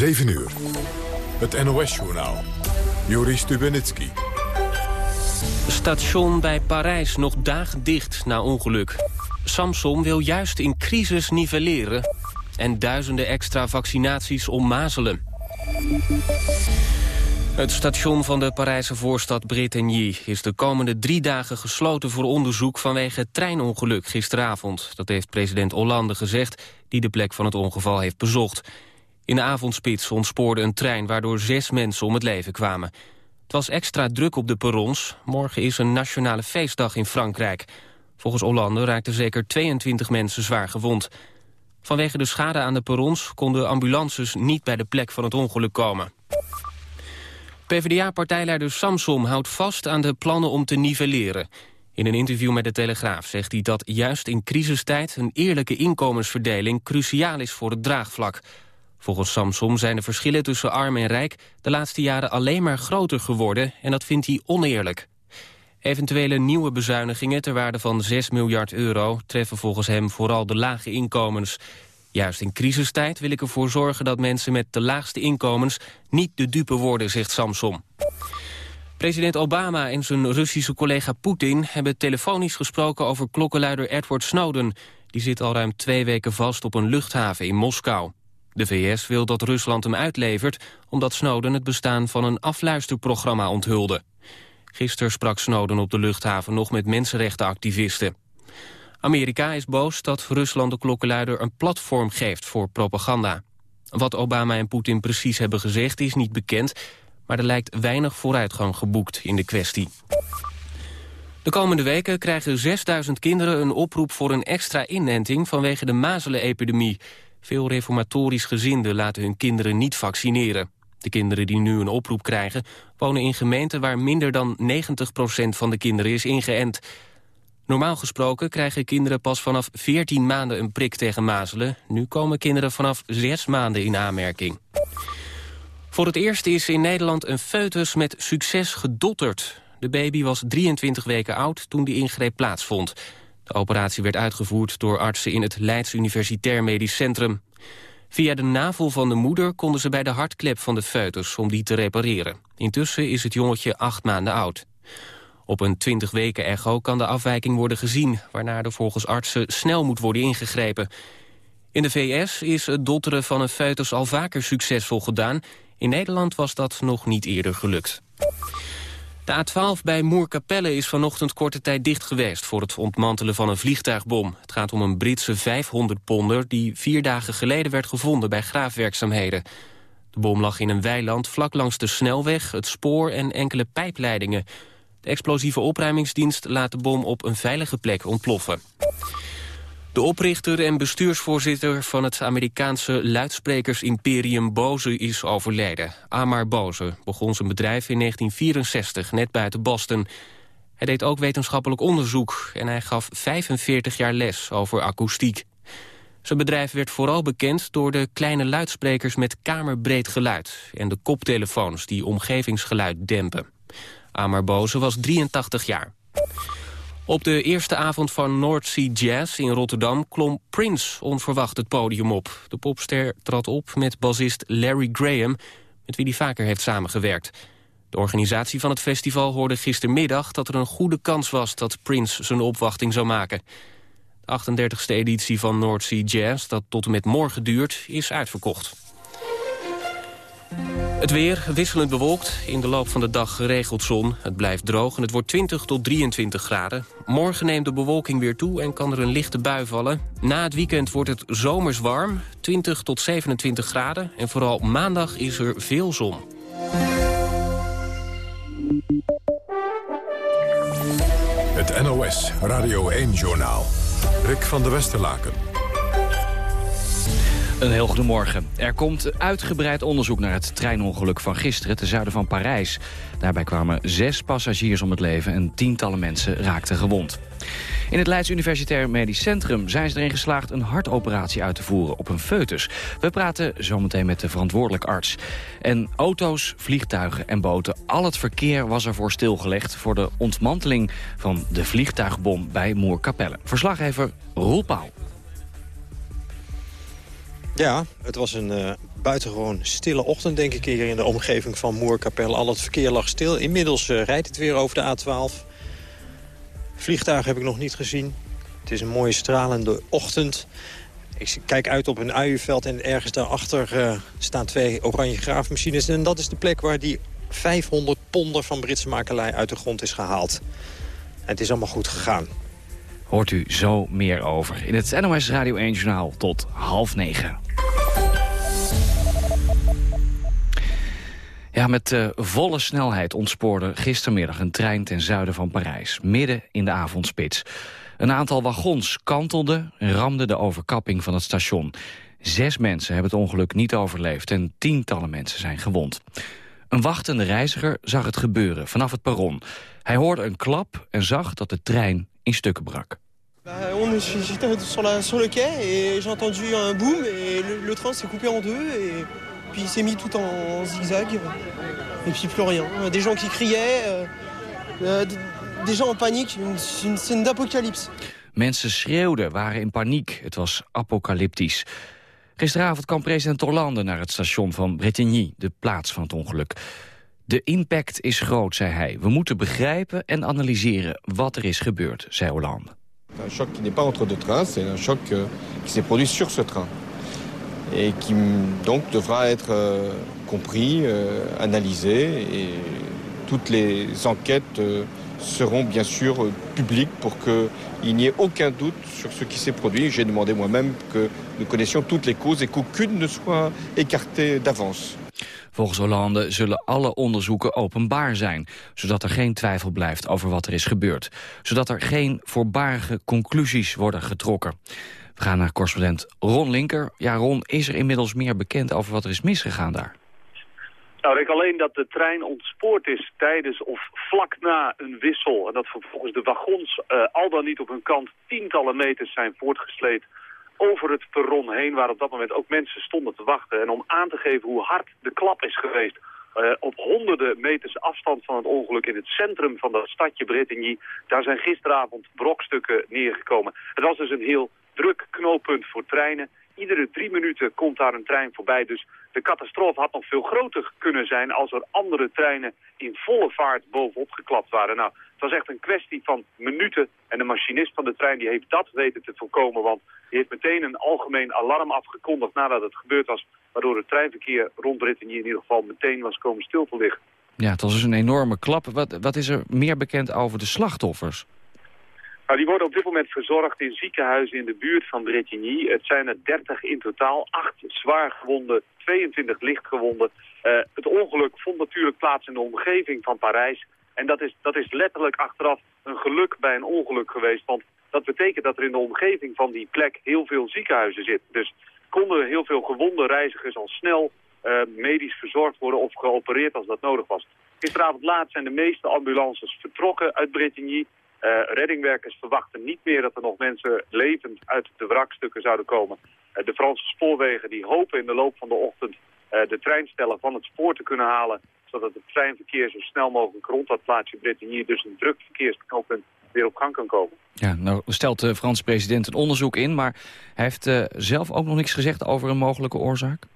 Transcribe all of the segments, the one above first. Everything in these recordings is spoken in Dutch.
7 uur. Het NOS-journaal. Joris Stubenitski. Station bij Parijs nog dagen dicht na ongeluk. Samson wil juist in crisis nivelleren. En duizenden extra vaccinaties om mazelen. Het station van de Parijse voorstad Bretigny is de komende drie dagen gesloten voor onderzoek vanwege treinongeluk gisteravond. Dat heeft president Hollande gezegd, die de plek van het ongeval heeft bezocht. In de avondspits ontspoorde een trein waardoor zes mensen om het leven kwamen. Het was extra druk op de perrons. Morgen is een nationale feestdag in Frankrijk. Volgens Hollande raakten zeker 22 mensen zwaar gewond. Vanwege de schade aan de perrons konden ambulances niet bij de plek van het ongeluk komen. PvdA-partijleider Samsom houdt vast aan de plannen om te nivelleren. In een interview met de Telegraaf zegt hij dat juist in crisistijd... een eerlijke inkomensverdeling cruciaal is voor het draagvlak. Volgens Samsom zijn de verschillen tussen arm en rijk... de laatste jaren alleen maar groter geworden en dat vindt hij oneerlijk. Eventuele nieuwe bezuinigingen ter waarde van 6 miljard euro... treffen volgens hem vooral de lage inkomens. Juist in crisistijd wil ik ervoor zorgen dat mensen met de laagste inkomens... niet de dupe worden, zegt Samsom. President Obama en zijn Russische collega Poetin hebben telefonisch gesproken over klokkenluider Edward Snowden. Die zit al ruim twee weken vast op een luchthaven in Moskou. De VS wil dat Rusland hem uitlevert omdat Snowden het bestaan van een afluisterprogramma onthulde. Gisteren sprak Snowden op de luchthaven nog met mensenrechtenactivisten. Amerika is boos dat Rusland de klokkenluider een platform geeft voor propaganda. Wat Obama en Poetin precies hebben gezegd is niet bekend... maar er lijkt weinig vooruitgang geboekt in de kwestie. De komende weken krijgen 6000 kinderen een oproep voor een extra inenting vanwege de mazelenepidemie. Veel reformatorisch gezinden laten hun kinderen niet vaccineren. De kinderen die nu een oproep krijgen wonen in gemeenten waar minder dan 90% van de kinderen is ingeënt. Normaal gesproken krijgen kinderen pas vanaf 14 maanden een prik tegen mazelen. Nu komen kinderen vanaf 6 maanden in aanmerking. Voor het eerst is in Nederland een foetus met succes gedotterd. De baby was 23 weken oud toen die ingreep plaatsvond. De operatie werd uitgevoerd door artsen in het Leids Universitair Medisch Centrum. Via de navel van de moeder konden ze bij de hartklep van de foetus om die te repareren. Intussen is het jongetje acht maanden oud. Op een 20 weken echo kan de afwijking worden gezien... waarna er volgens artsen snel moet worden ingegrepen. In de VS is het dotteren van een foetus al vaker succesvol gedaan. In Nederland was dat nog niet eerder gelukt. De A12 bij Moerkapelle is vanochtend korte tijd dicht geweest... voor het ontmantelen van een vliegtuigbom. Het gaat om een Britse 500-ponder... die vier dagen geleden werd gevonden bij graafwerkzaamheden. De bom lag in een weiland vlak langs de snelweg, het spoor en enkele pijpleidingen. De explosieve opruimingsdienst laat de bom op een veilige plek ontploffen. De oprichter en bestuursvoorzitter van het Amerikaanse luidsprekers-imperium Bose is overleden. Amar Bose begon zijn bedrijf in 1964, net buiten Boston. Hij deed ook wetenschappelijk onderzoek en hij gaf 45 jaar les over akoestiek. Zijn bedrijf werd vooral bekend door de kleine luidsprekers met kamerbreed geluid... en de koptelefoons die omgevingsgeluid dempen. Amar Boze was 83 jaar. Op de eerste avond van North Sea Jazz in Rotterdam klom Prince onverwacht het podium op. De popster trad op met bassist Larry Graham, met wie hij vaker heeft samengewerkt. De organisatie van het festival hoorde gistermiddag dat er een goede kans was dat Prince zijn opwachting zou maken. De 38e editie van North Sea Jazz, dat tot en met morgen duurt, is uitverkocht. Het weer wisselend bewolkt. In de loop van de dag geregeld zon. Het blijft droog en het wordt 20 tot 23 graden. Morgen neemt de bewolking weer toe en kan er een lichte bui vallen. Na het weekend wordt het zomers warm. 20 tot 27 graden. En vooral maandag is er veel zon. Het NOS Radio 1-journaal. Rick van der Westerlaken. Een heel goedemorgen. Er komt uitgebreid onderzoek naar het treinongeluk van gisteren... ten zuiden van Parijs. Daarbij kwamen zes passagiers om het leven en tientallen mensen raakten gewond. In het Leids Universitair Medisch Centrum zijn ze erin geslaagd... een hartoperatie uit te voeren op een foetus. We praten zometeen met de verantwoordelijk arts. En auto's, vliegtuigen en boten, al het verkeer was ervoor stilgelegd... voor de ontmanteling van de vliegtuigbom bij Moerkapelle. Verslaggever Roel Pauw. Ja, het was een uh, buitengewoon stille ochtend, denk ik, hier in de omgeving van Moerkapelle. Al het verkeer lag stil. Inmiddels uh, rijdt het weer over de A12. Vliegtuig heb ik nog niet gezien. Het is een mooie stralende ochtend. Ik kijk uit op een uienveld en ergens daarachter uh, staan twee oranje graafmachines. En dat is de plek waar die 500 ponder van Britse makelij uit de grond is gehaald. En het is allemaal goed gegaan. Hoort u zo meer over in het NOS Radio 1 Journaal tot half negen. Ja, met uh, volle snelheid ontspoorde gistermiddag een trein ten zuiden van Parijs. Midden in de avondspits. Een aantal wagons kantelden en ramden de overkapping van het station. Zes mensen hebben het ongeluk niet overleefd en tientallen mensen zijn gewond. Een wachtende reiziger zag het gebeuren vanaf het perron. Hij hoorde een klap en zag dat de trein in stukken brak. J'étais sur, sur le quai et j'ai entendu un boom et le, le train s'est coupé en deux et puis il s'est mis tout en zigzag et puis plus rien. Des gens qui criaient, euh, euh des gens en paniek, une scène d'apocalypse. Mensen schreeuwden, waren in paniek. Het was apocalyptisch. Gisteravond kwam president Hollande naar het station van Bretigny, de plaats van het ongeluk. De impact is groot, zei hij. We moeten begrijpen en analyseren wat er is gebeurd, zei Hollande. Un choc qui n'est pas entre deux trains, c'est un choc euh, qui s'est produit sur ce train. Et qui donc devra être euh, compris, euh, analysé et toutes les enquêtes seront bien sûr publiques pour qu'il n'y aucun doute sur ce qui s'est produit. J'ai demandé moi-même que nous connaissions toutes les causes et ne soit d'avance. Volgens Hollande zullen alle onderzoeken openbaar zijn... zodat er geen twijfel blijft over wat er is gebeurd. Zodat er geen voorbarige conclusies worden getrokken. We gaan naar correspondent Ron Linker. Ja, Ron, is er inmiddels meer bekend over wat er is misgegaan daar? Nou, ik alleen dat de trein ontspoord is tijdens of vlak na een wissel. En dat vervolgens de wagons uh, al dan niet op hun kant tientallen meters zijn voortgesleept over het perron heen, waar op dat moment ook mensen stonden te wachten. En om aan te geven hoe hard de klap is geweest, uh, op honderden meters afstand van het ongeluk in het centrum van dat stadje Bretigny. Daar zijn gisteravond brokstukken neergekomen. Het was dus een heel druk knooppunt voor treinen. Iedere drie minuten komt daar een trein voorbij. Dus de catastrofe had nog veel groter kunnen zijn als er andere treinen in volle vaart bovenop geklapt waren. Nou, het was echt een kwestie van minuten. En de machinist van de trein die heeft dat weten te voorkomen. Want die heeft meteen een algemeen alarm afgekondigd nadat het gebeurd was. Waardoor het treinverkeer rond Brittany in ieder geval meteen was komen stil te liggen. Ja, het was dus een enorme klap. Wat, wat is er meer bekend over de slachtoffers? Nou, die worden op dit moment verzorgd in ziekenhuizen in de buurt van Bretigny. Het zijn er 30 in totaal, 8 zwaar gewonden, 22 lichtgewonden. Uh, het ongeluk vond natuurlijk plaats in de omgeving van Parijs. En dat is, dat is letterlijk achteraf een geluk bij een ongeluk geweest. Want dat betekent dat er in de omgeving van die plek heel veel ziekenhuizen zitten. Dus konden heel veel gewonde reizigers al snel uh, medisch verzorgd worden of geopereerd als dat nodig was. Gisteravond laat zijn de meeste ambulances vertrokken uit Bretigny. Uh, reddingwerkers verwachten niet meer dat er nog mensen levend uit de wrakstukken zouden komen. Uh, de Franse spoorwegen die hopen in de loop van de ochtend uh, de treinstellen van het spoor te kunnen halen. Zodat het treinverkeer zo snel mogelijk rond dat plaatsje Bretigny, dus een druk verkeersknooppunt, weer op gang kan komen. Ja, nou stelt de Franse president een onderzoek in, maar hij heeft zelf ook nog niks gezegd over een mogelijke oorzaak?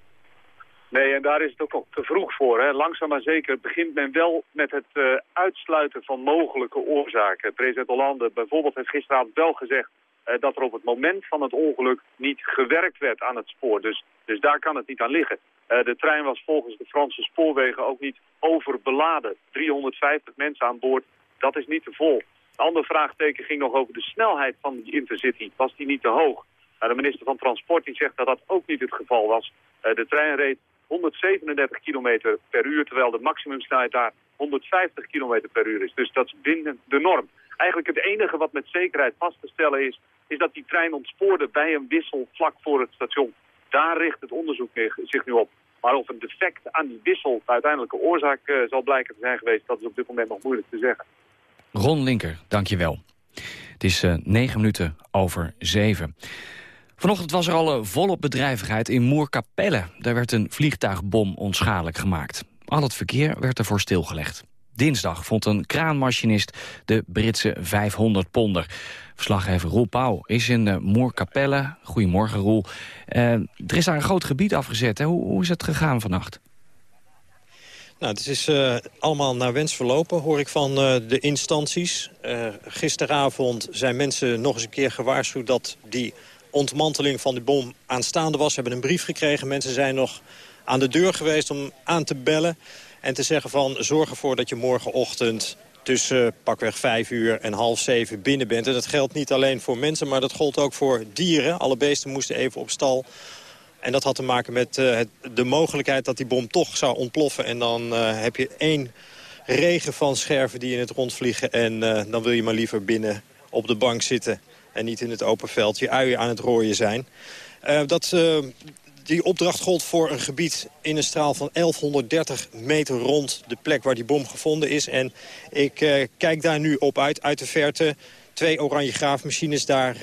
Nee, en daar is het ook nog te vroeg voor. Hè. Langzaam maar zeker begint men wel met het uh, uitsluiten van mogelijke oorzaken. President Hollande bijvoorbeeld heeft gisteravond wel gezegd uh, dat er op het moment van het ongeluk niet gewerkt werd aan het spoor. Dus, dus daar kan het niet aan liggen. Uh, de trein was volgens de Franse spoorwegen ook niet overbeladen. 350 mensen aan boord, dat is niet te vol. Een ander vraagteken ging nog over de snelheid van die intercity. Was die niet te hoog? Nou, de minister van Transport die zegt dat dat ook niet het geval was. de trein reed 137 km per uur, terwijl de maximumsnelheid daar 150 km per uur is. Dus dat is binnen de norm. Eigenlijk het enige wat met zekerheid vast te stellen is, is dat die trein ontspoorde bij een wissel vlak voor het station. Daar richt het onderzoek zich nu op. Maar of een defect aan die wissel de uiteindelijke oorzaak uh, zal blijken te zijn geweest, dat is op dit moment nog moeilijk te zeggen. Ron Linker, dankjewel. Het is uh, negen minuten over zeven. Vanochtend was er al volop bedrijvigheid in Moerkapelle. Daar werd een vliegtuigbom onschadelijk gemaakt. Al het verkeer werd ervoor stilgelegd. Dinsdag vond een kraanmachinist de Britse 500-ponder. Verslaggever Roel Pauw is in uh, Moerkapelle. Goedemorgen, Roel. Uh, er is daar een groot gebied afgezet. Hè? Hoe, hoe is het gegaan vannacht? Nou, het is allemaal naar wens verlopen, hoor ik van de instanties. Gisteravond zijn mensen nog eens een keer gewaarschuwd... dat die ontmanteling van die bom aanstaande was. Ze hebben een brief gekregen. Mensen zijn nog aan de deur geweest om aan te bellen... en te zeggen van zorg ervoor dat je morgenochtend tussen pakweg vijf uur en half zeven binnen bent. En dat geldt niet alleen voor mensen, maar dat gold ook voor dieren. Alle beesten moesten even op stal en dat had te maken met uh, het, de mogelijkheid dat die bom toch zou ontploffen. En dan uh, heb je één regen van scherven die in het rond vliegen. En uh, dan wil je maar liever binnen op de bank zitten. En niet in het open veld je uien aan het rooien zijn. dat, die opdracht gold voor een gebied in een straal van 1130 meter rond de plek waar die bom gevonden is. En ik kijk daar nu op uit, uit de verte twee oranje graafmachines. Daar,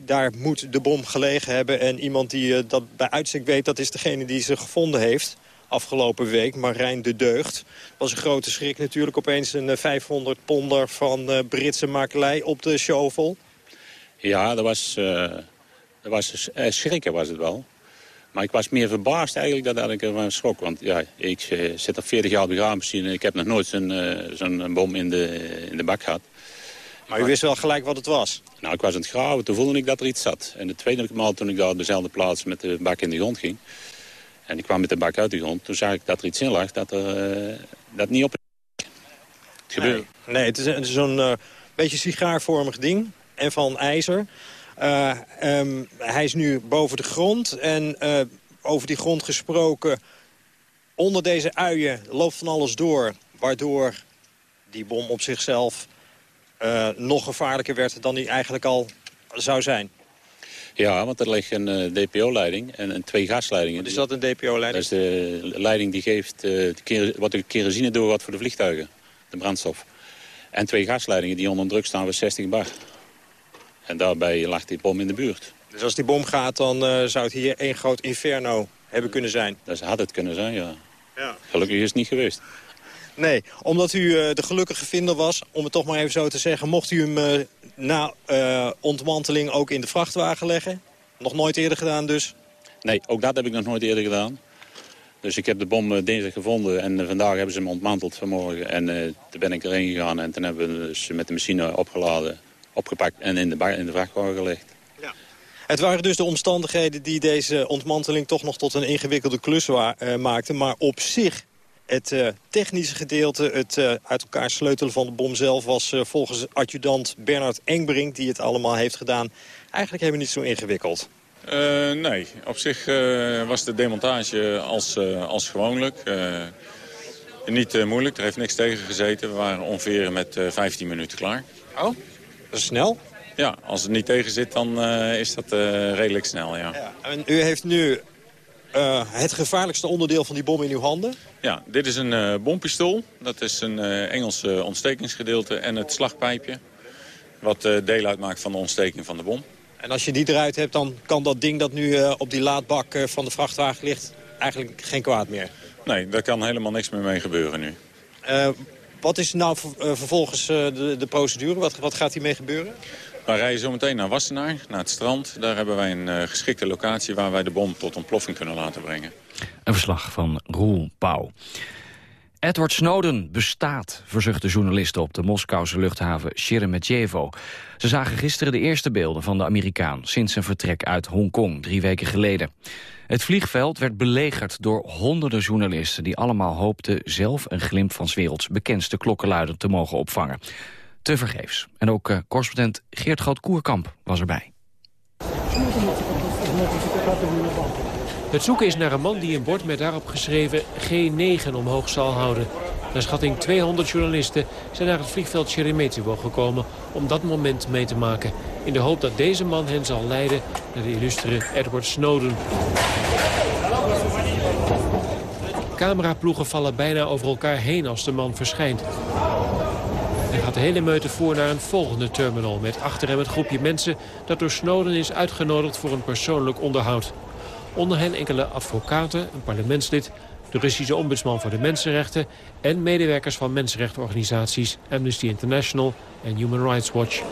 daar moet de bom gelegen hebben. En iemand die dat bij uitstek weet, dat is degene die ze gevonden heeft. Afgelopen week, Marijn de Deugd. was een grote schrik natuurlijk. Opeens een 500 eh, ponder van Britse makelij op de shovel. Ja, dat was, dat was schrikken was het wel. Maar ik was meer verbaasd eigenlijk dan ik ervan schrok. Want ja, ik zit al 40 jaar op de graafmachine. Ik heb nog nooit zo'n zo'n bom in de, in de bak gehad. Maar u wist wel gelijk wat het was? Nou, ik was aan het graven, toen voelde ik dat er iets zat. En de tweede maal toen ik daar op dezelfde plaats met de bak in de grond ging... en ik kwam met de bak uit de grond, toen zag ik dat er iets in lag dat er uh, dat niet op het gebeurde. Nee, nee het is zo'n uh, beetje sigaarvormig ding en van ijzer. Uh, um, hij is nu boven de grond en over die grond gesproken... onder deze uien loopt van alles door, waardoor die bom op zichzelf uh, nog gevaarlijker werd dan die eigenlijk al zou zijn. Ja, want er ligt een DPO-leiding en, en, twee gasleidingen. Wat is dat, een DPO-leiding? Dat is de leiding die geeft de wat de kerosine door wat voor de vliegtuigen. De brandstof. En twee gasleidingen die onder druk staan voor 60 bar. En daarbij lag die bom in de buurt. Dus als die bom gaat, dan zou het hier één groot inferno hebben kunnen zijn? Dat had het kunnen zijn, ja. ja. Gelukkig is het niet geweest. Nee, omdat u uh, de gelukkige vinder was, om het toch maar even zo te zeggen... mocht u hem uh, na ontmanteling ook in de vrachtwagen leggen? Nog nooit eerder gedaan dus? Nee, ook dat heb ik nog nooit eerder gedaan. Dus ik heb de bom dinsdag gevonden en vandaag hebben ze hem ontmanteld vanmorgen. En toen ben ik erheen gegaan en toen hebben we ze met de machine opgeladen, opgepakt en in de, in de vrachtwagen gelegd. Ja. Het waren dus de omstandigheden die deze ontmanteling toch nog tot een ingewikkelde klus maakten. Maar op zich het uh, technische gedeelte, het uh, uit elkaar sleutelen van de bom zelf... was uh, volgens adjudant Bernard Engbrink, die het allemaal heeft gedaan... eigenlijk helemaal niet zo ingewikkeld. nee, op zich was de demontage als, als gewoonlijk. niet moeilijk, er heeft niks tegen gezeten. We waren ongeveer met 15 minuten klaar. Oh, dat is snel. Ja, als het niet tegen zit, dan is dat redelijk snel, ja. ja. En u heeft nu uh, het gevaarlijkste onderdeel van die bom in uw handen? Ja, dit is een bompistool. Dat is een Engelse ontstekingsgedeelte en het slagpijpje. Wat deel uitmaakt van de ontsteking van de bom. En als je die eruit hebt, dan kan dat ding dat nu op die laadbak van de vrachtwagen ligt... eigenlijk geen kwaad meer? Nee, daar kan helemaal niks meer mee gebeuren nu. Wat is nou vervolgens de, de, procedure? Wat, wat gaat hiermee gebeuren? We rijden zometeen naar Wassenaar, naar het strand. Daar hebben wij een uh, geschikte locatie waar wij de bom tot ontploffing kunnen laten brengen. Een verslag van Roel Pauw. Edward Snowden bestaat, verzuchten journalisten op de Moskouse luchthaven Sheremetyevo. Ze zagen gisteren de eerste beelden van de Amerikaan sinds zijn vertrek uit Hongkong drie weken geleden. Het vliegveld werd belegerd door honderden journalisten die allemaal hoopten zelf een glimp van 's werelds bekendste klokkenluider te mogen opvangen tevergeefs. En ook uh, correspondent Geert Groot-Koerkamp was erbij. Het zoeken is naar een man die een bord met daarop geschreven G9 omhoog zal houden. Naar schatting 200 journalisten zijn naar het vliegveld Sheremetyevo gekomen om dat moment mee te maken. In de hoop dat deze man hen zal leiden naar de illustere Edward Snowden. Cameraploegen vallen bijna over elkaar heen als de man verschijnt. Hij gaat de hele meute voor naar een volgende terminal... met achter hem het groepje mensen dat door Snowden is uitgenodigd voor een persoonlijk onderhoud. Onder hen enkele advocaten, een parlementslid, de Russische ombudsman voor de mensenrechten... en medewerkers van mensenrechtenorganisaties Amnesty International en Human Rights Watch.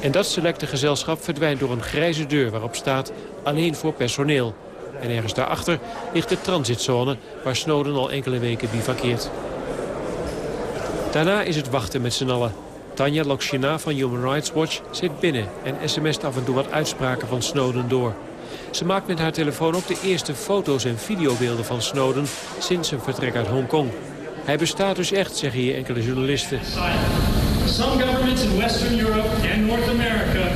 En dat selecte gezelschap verdwijnt door een grijze deur waarop staat alleen voor personeel. En ergens daarachter ligt de transitzone waar Snowden al enkele weken bivakkeert. Daarna is het wachten met z'n allen. Tanja Lokshina van Human Rights Watch zit binnen en sms't af en toe wat uitspraken van Snowden door. Ze maakt met haar telefoon ook de eerste foto's en videobeelden van Snowden sinds zijn vertrek uit Hongkong. Hij bestaat dus echt, zeggen hier enkele journalisten. Some governments in Western Europe and North America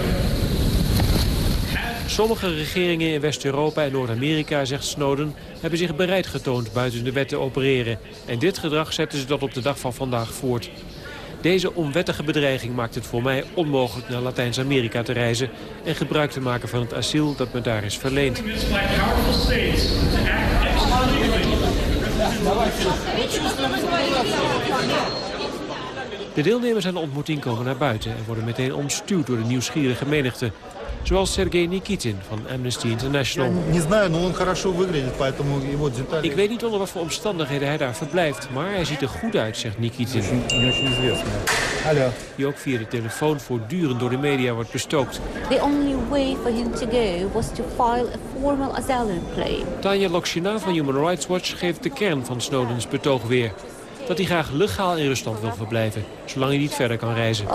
Sommige regeringen in West-Europa en Noord-Amerika, zegt Snowden... hebben zich bereid getoond buiten de wet te opereren. En dit gedrag zetten ze tot op de dag van vandaag voort. Deze onwettige bedreiging maakt het voor mij onmogelijk naar Latijns-Amerika te reizen... en gebruik te maken van het asiel dat me daar is verleend. De deelnemers aan de ontmoeting komen naar buiten... en worden meteen omstuwd door de nieuwsgierige menigte. Zoals Sergei Nikitin van Amnesty International. Ik weet niet onder wat voor omstandigheden hij daar verblijft, maar hij ziet er goed uit, zegt Nikitin. Die ook via de telefoon voortdurend door de media wordt bestookt. The only way for him to go was to file a formal asylum claim. Tanja Lokshina van Human Rights Watch geeft de kern van Snowdens betoog weer dat hij graag legaal in Rusland wil verblijven, zolang hij niet verder kan reizen.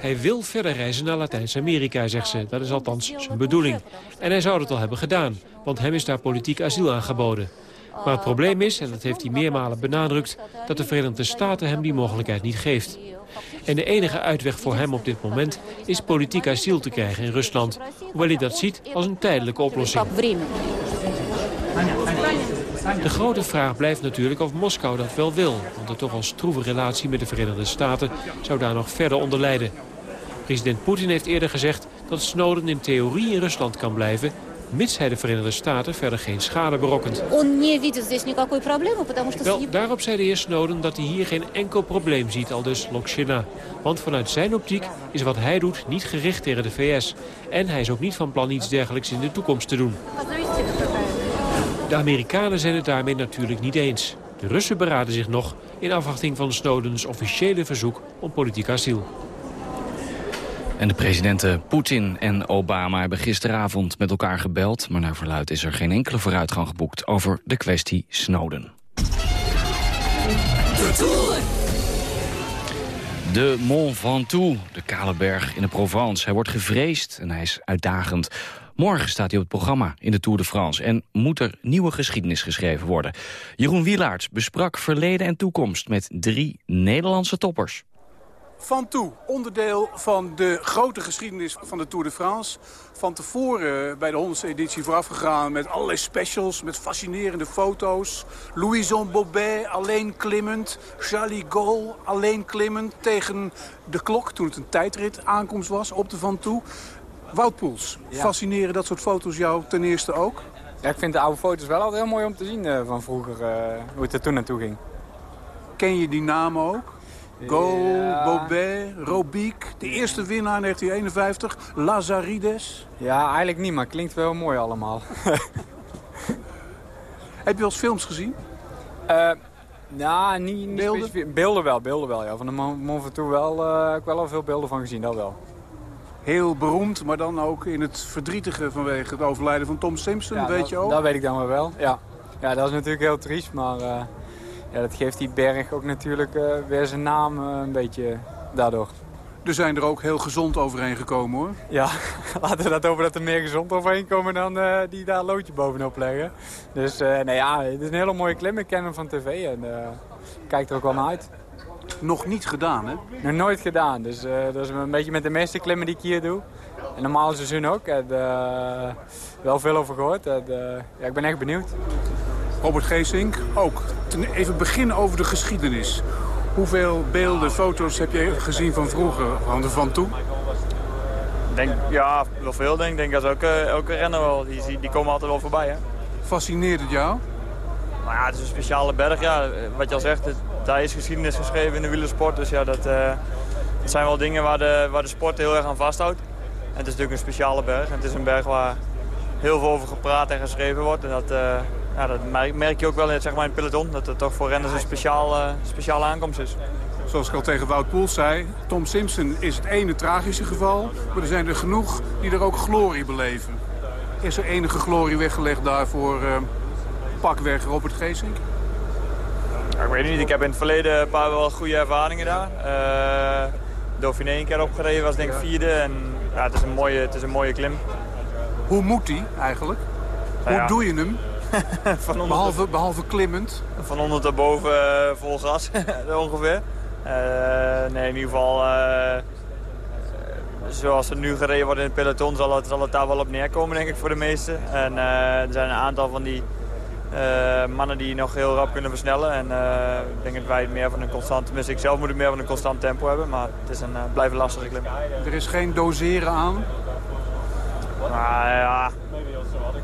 Hij wil verder reizen naar Latijns-Amerika, zegt ze. Dat is althans zijn bedoeling. En hij zou dat al hebben gedaan, want hem is daar politiek asiel aangeboden. Maar het probleem is, en dat heeft hij meermalen benadrukt... dat de Verenigde Staten hem die mogelijkheid niet geeft. En de enige uitweg voor hem op dit moment is politiek asiel te krijgen in Rusland. Hoewel hij dat ziet als een tijdelijke oplossing. De grote vraag blijft natuurlijk of Moskou dat wel wil. Want de toch al stroeve relatie met de Verenigde Staten zou daar nog verder onder lijden. President Poetin heeft eerder gezegd dat Snowden in theorie in Rusland kan blijven mits hij de Verenigde Staten verder geen schade berokkent. Wel, daarop zei de heer Snowden dat hij hier geen enkel probleem ziet, al dus Lokshina. Want vanuit zijn optiek is wat hij doet niet gericht tegen de VS. En hij is ook niet van plan iets dergelijks in de toekomst te doen. De Amerikanen zijn het daarmee natuurlijk niet eens. De Russen beraden zich nog in afwachting van Snowdens officiële verzoek om politiek asiel. En de presidenten Poetin en Obama hebben gisteravond met elkaar gebeld... maar naar verluid is er geen enkele vooruitgang geboekt over de kwestie Snowden. De Mont Ventoux, de kale berg in de Provence. Hij wordt gevreesd en hij is uitdagend. Morgen staat hij op het programma in de Tour de France... en moet er nieuwe geschiedenis geschreven worden. Jeroen Wielaert besprak verleden en toekomst met drie Nederlandse toppers. Van toe, onderdeel van de grote geschiedenis van de Tour de France. Van tevoren bij de 100ste editie voorafgegaan met allerlei specials, met fascinerende foto's. Louison Bobet, alleen klimmend. Charlie Gaulle, alleen klimmend tegen de klok toen het een tijdrit aankomst was op de Van Toe. Wout Poels, fascineren dat soort foto's jou ten eerste ook? Ja, ik vind de oude foto's wel altijd heel mooi om te zien uh, van vroeger, uh, hoe het er toen naartoe ging. Ken je die namen ook? Go, ja. Bobet, Robiek, de eerste winnaar 1951, Lazarides. Ja, eigenlijk niet, maar klinkt wel mooi allemaal. Heb je wel eens films gezien? Uh, nou, niet, niet beelden? Beelden wel, beelden wel. Ja. Van de Mont Ventoux wel, heb ik wel al veel beelden van gezien, dat wel heel beroemd, maar dan ook in het verdrietige vanwege het overlijden van Tom Simpson, ja, weet dat, je ook? Dat weet ik dan wel, ja. Ja, dat is natuurlijk heel triest, maar uh, ja, dat geeft die berg ook natuurlijk uh, weer zijn naam uh, een beetje daardoor. Er zijn er ook heel gezond overheen gekomen, hoor. Ja, laten we dat over dat er meer gezond overheen komen dan die daar loodje bovenop leggen. Dus nee, ja, het is een hele mooie klim. Ik ken hem van tv en kijk er ook wel naar uit nog niet gedaan, hè? Nog nooit gedaan. Dus uh, dat is een beetje met de meeste klimmen die ik hier doe. En normaal seizoen ook. En, uh, wel veel over gehoord. En, uh, ja, ik ben echt benieuwd. Robert Geesink, ook. Even beginnen over de geschiedenis. Hoeveel beelden, foto's heb je gezien van vroeger, van de Van Toe? Denk, ja, wel veel denk ik. denk dat elke, elke renner wel. Die, die komen altijd wel voorbij, hè. Fascineert het jou? Nou ja, het is een speciale berg, ja. Wat je al zegt, daar is geschiedenis geschreven in de wielersport. Dus ja, dat, uh, dat zijn wel dingen waar de, waar de sport heel erg aan vasthoudt. En het is natuurlijk een speciale berg. Het is een berg waar, heel veel over gepraat en geschreven wordt. En dat, ja, dat merk je ook wel in, zeg maar, in het peloton. Dat het toch voor renners een speciaal, speciale aankomst is. Zoals ik al tegen Wout Poels zei, Tom Simpson is het ene tragische geval. Maar er zijn er genoeg die er ook glorie beleven. Is er enige glorie weggelegd daarvoor pakweg Robert Geesink? ik weet het niet. Ik heb in het verleden een paar wel goede ervaringen daar. Uh, Dauphiné een keer opgereden, was denk ik vierde. En, ja, het, is een mooie, het is een mooie klim. Hoe moet die eigenlijk? Hoe doe je hem? van behalve, behalve klimmend? Van onder tot boven uh, vol gas, ongeveer. Uh, nee, in ieder geval... zoals er nu gereden wordt in het peloton zal het, zal het daar wel op neerkomen, denk ik, voor de meesten. En er zijn een aantal van die mannen die nog heel rap kunnen versnellen. En uh, ik denk dat wij meer van een constant, tenminste ik zelf moet het meer van een constant tempo hebben. Maar het is een uh, blijven lastige klim. Er is geen doseren aan? Nou ja,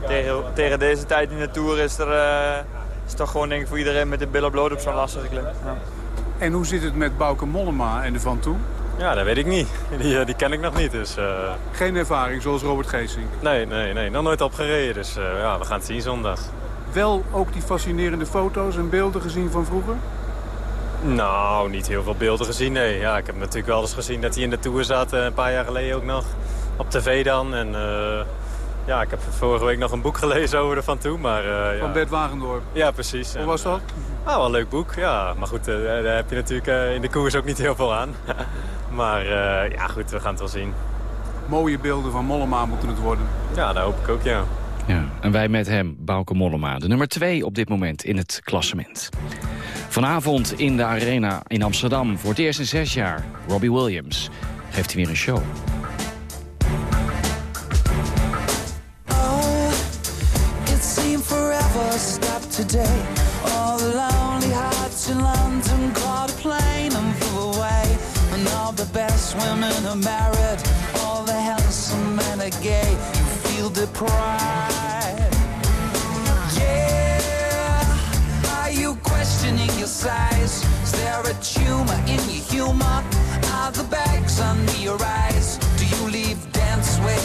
tegen, tegen deze tijd in de Tour is er is toch gewoon denk ik voor iedereen met de billen bloot op zo'n lastige klim. Ja. En hoe zit het met Bouke Mollema en de Van Toe? Ja, dat weet ik niet. Die, die ken ik nog niet. Dus, Geen ervaring zoals Robert Geesink? Nee, nee, nee. Nog nooit op gereden. Dus ja, we gaan het zien zondag wel ook die fascinerende foto's en beelden gezien van vroeger? Nou, niet heel veel beelden gezien, nee. Ja, ik heb natuurlijk wel eens gezien dat hij in de Tour zat, eh, een paar jaar geleden ook nog. Op tv dan. En uh, ja, ik heb vorige week nog een boek gelezen over de Van Toe. Maar, uh, van ja. Bert Wagendorp? Ja, precies. Hoe was dat? Ah, wel een leuk boek, ja. Maar goed, daar heb je natuurlijk in de koers ook niet heel veel aan. maar ja, goed, we gaan het wel zien. Mooie beelden van Mollema moeten het worden. Ja, dat hoop ik ook, ja. En wij met hem, Bauke Mollema, de nummer 2 op dit moment in het klassement. Vanavond in de Arena in Amsterdam, voor het eerst in zes jaar, Robbie Williams. Geeft hij weer een show. Oh, today. All the lonely hearts in London caught a plane and flew away. And all the best women are married, all the handsome men are gay. feel deprived.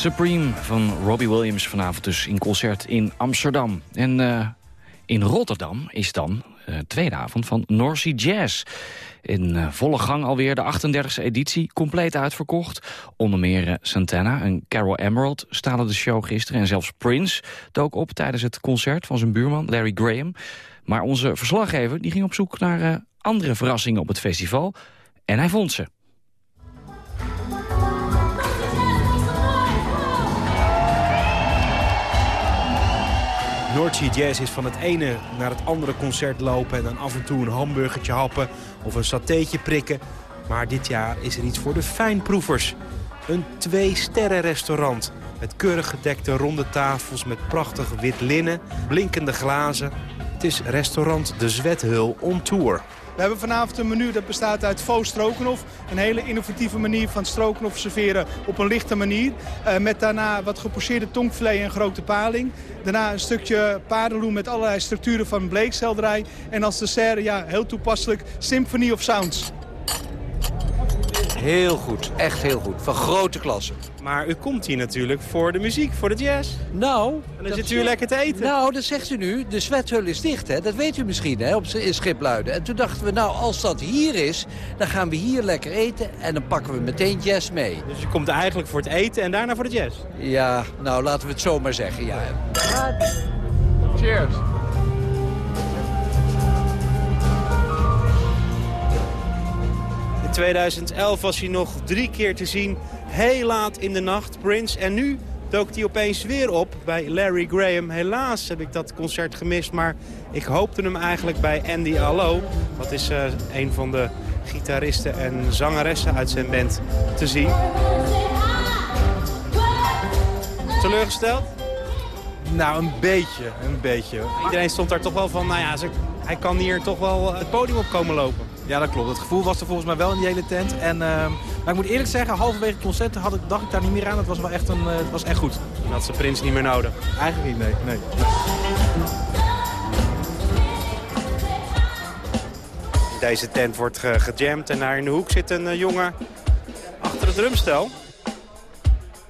Supreme van Robbie Williams vanavond dus in concert in Amsterdam. En eh, in Rotterdam is dan uh, tweede avond van North Jazz. In uh, volle gang alweer de 38e editie, compleet uitverkocht. Onder meer Santana en Carol Emerald stalen de show gisteren. En zelfs Prince dook op tijdens het concert van zijn buurman Larry Graham. Maar onze verslaggever die ging op zoek naar andere verrassingen op het festival. En hij vond ze. Noordzee Jazz is van het ene naar het andere concert lopen... en dan af en toe een hamburgertje happen of een satéetje prikken. Maar dit jaar is er iets voor de fijnproevers. Een twee-sterren restaurant met keurig gedekte ronde tafels... met prachtig wit linnen, blinkende glazen. Het is restaurant De Zwethul on Tour. We hebben vanavond een menu dat bestaat uit faux strokenhof. Een hele innovatieve manier van strokenhof serveren op een lichte manier. Uh, met daarna wat gepocheerde tongfilet en grote paling. Daarna een stukje paardenloem met allerlei structuren van bleekselderij. En als dessert, ja, heel toepasselijk, Symphony of Sounds. Heel goed, echt heel goed. Van grote klasse. Maar u komt hier natuurlijk voor de muziek, voor de jazz. Nou... En dan zit u hier lekker te eten. Nou, dat zegt u nu. De zwethul is dicht, hè. Dat weet u misschien, hè, op, in Schipluiden. En toen dachten we, nou, als dat hier is, dan gaan we hier lekker eten... en dan pakken we meteen jazz mee. Dus je komt eigenlijk voor het eten en daarna voor de jazz? Ja, nou, laten we het zo maar zeggen, ja. Cheers. 2011 was hij nog drie keer te zien, heel laat in de nacht, Prince. En nu dook hij opeens weer op bij Larry Graham. Helaas heb ik dat concert gemist, maar ik hoopte hem eigenlijk bij Andy Allo. Dat is uh, een van de gitaristen en zangeressen uit zijn band te zien. Teleurgesteld? Nou, een beetje, een beetje. Iedereen stond daar toch wel van, nou ja, hij kan hier toch wel het podium op komen lopen. Ja, dat klopt. Het gevoel was er volgens mij wel in die hele tent. En, uh, maar ik moet eerlijk zeggen, halverwege het concert had ik, dacht ik daar niet meer aan. Het was wel echt, een, uh, het was echt goed. En had ze Prins niet meer nodig? Eigenlijk niet, nee. nee. Deze tent wordt ge gejamd en daar in de hoek zit een uh, jongen achter het drumstel.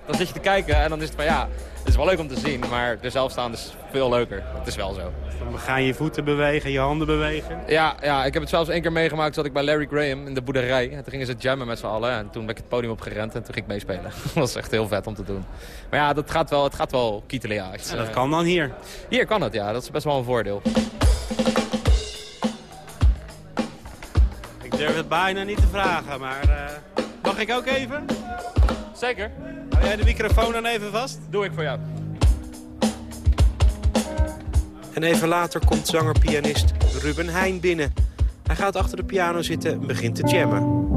Dan zit je te kijken en dan is het van ja, het is wel leuk om te zien, maar er zelf staan is veel leuker. Het is wel zo. Dan ga je je voeten bewegen, je handen bewegen. Ja, ja, ik heb het zelfs één keer meegemaakt. Zat ik bij Larry Graham in de boerderij. En toen gingen ze jammen met z'n allen. En toen ben ik het podium opgerend en toen ging ik meespelen. dat was echt heel vet om te doen. Maar ja, dat gaat wel, het gaat wel kietelen, ja. ja dat kan dan hier? Hier kan het, ja. Dat is best wel een voordeel. Ik durf het bijna niet te vragen, maar uh, mag ik ook even? Zeker. Hou jij de microfoon dan even vast? Doe ik voor jou. En even later komt zanger-pianist Ruben Heijn binnen. Hij gaat achter de piano zitten en begint te jammen.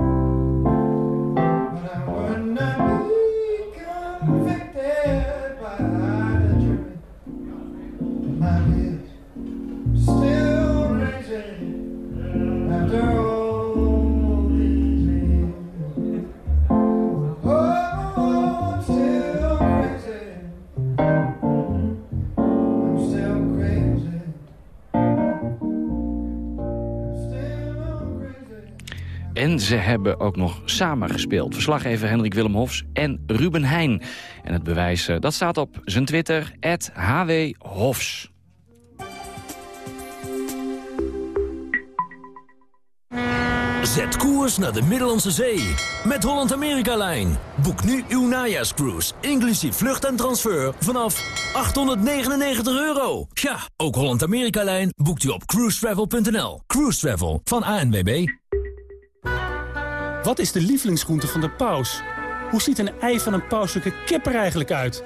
Ze hebben ook nog samen gespeeld. Verslaggever Hendrik Willem Hofs en Ruben Heijn. En het bewijs uh, dat staat op zijn Twitter, @hwhofs. Zet koers naar de Middellandse Zee met Holland-Amerika-lijn. Boek nu uw najaarscruise, inclusief vlucht en transfer, vanaf 899 euro. Ja, ook Holland-Amerika-lijn boekt u op cruisetravel.nl. Cruise Travel van ANWB. Wat is de lievelingsgroente van de paus? Hoe ziet een ei van een pauselijke kip er eigenlijk uit?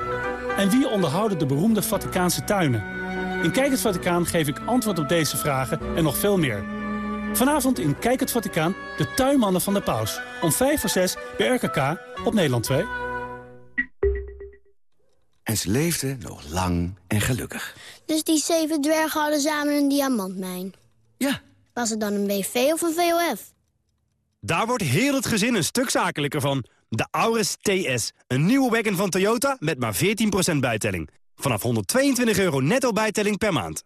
En wie onderhouden de beroemde Vaticaanse tuinen? In Kijk het Vaticaan geef ik antwoord op deze vragen en nog veel meer. Vanavond in Kijk het Vaticaan de tuinmannen van de paus. Om 5 voor 6 bij RKK op Nederland 2. En ze leefden nog lang en gelukkig. Dus die zeven dwergen hadden samen een diamantmijn? Ja. Was het dan een BV of een VOF? Daar wordt heel het gezin een stuk zakelijker van. De Auris TS, een nieuwe wagon van Toyota met maar 14% bijtelling. Vanaf 122 euro netto bijtelling per maand.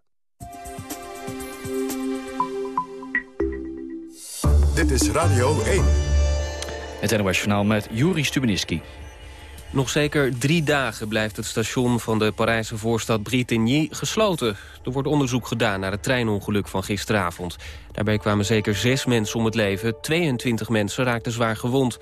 Dit is Radio 1. Het NOS Journaal met Juri Stubeniski. Nog zeker drie dagen blijft het station van de Parijse voorstad Brétigny gesloten. Er wordt onderzoek gedaan naar het treinongeluk van gisteravond. Daarbij kwamen zeker zes mensen om het leven. 22 mensen raakten zwaar gewond.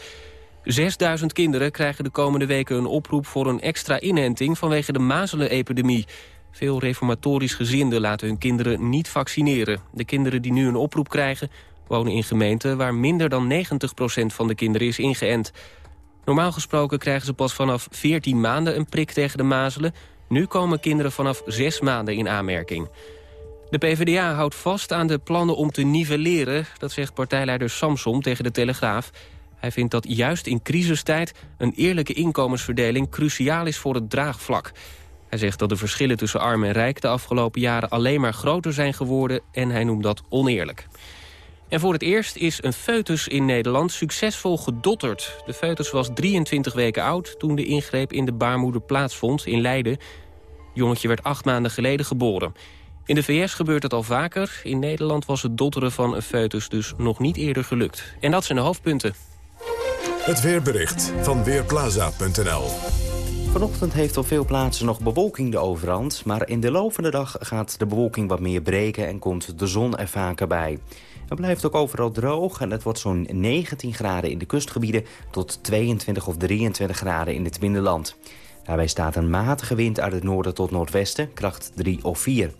6000 kinderen krijgen de komende weken een oproep voor een extra inenting vanwege de mazelenepidemie. Veel reformatorisch gezinden laten hun kinderen niet vaccineren. De kinderen die nu een oproep krijgen wonen in gemeenten waar minder dan 90% van de kinderen is ingeënt. Normaal gesproken krijgen ze pas vanaf 14 maanden een prik tegen de mazelen. Nu komen kinderen vanaf 6 maanden in aanmerking. De PvdA houdt vast aan de plannen om te nivelleren. Dat zegt partijleider Samsom tegen de Telegraaf. Hij vindt dat juist in crisistijd een eerlijke inkomensverdeling cruciaal is voor het draagvlak. Hij zegt dat de verschillen tussen arm en rijk de afgelopen jaren alleen maar groter zijn geworden en hij noemt dat oneerlijk. En voor het eerst is een foetus in Nederland succesvol gedotterd. De foetus was 23 weken oud toen de ingreep in de baarmoeder plaatsvond in Leiden. Het jongetje werd acht maanden geleden geboren. In de VS gebeurt het al vaker. In Nederland was het dotteren van een foetus dus nog niet eerder gelukt. En dat zijn de hoofdpunten. Het weerbericht van Weerplaza.nl Vanochtend heeft op veel plaatsen nog bewolking de overhand... maar in de loop van de dag gaat de bewolking wat meer breken... en komt de zon er vaker bij. Het blijft ook overal droog en het wordt zo'n 19 graden in de kustgebieden... tot 22 of 23 graden in het binnenland. Daarbij staat een matige wind uit het noorden tot noordwesten, kracht 3 of 4.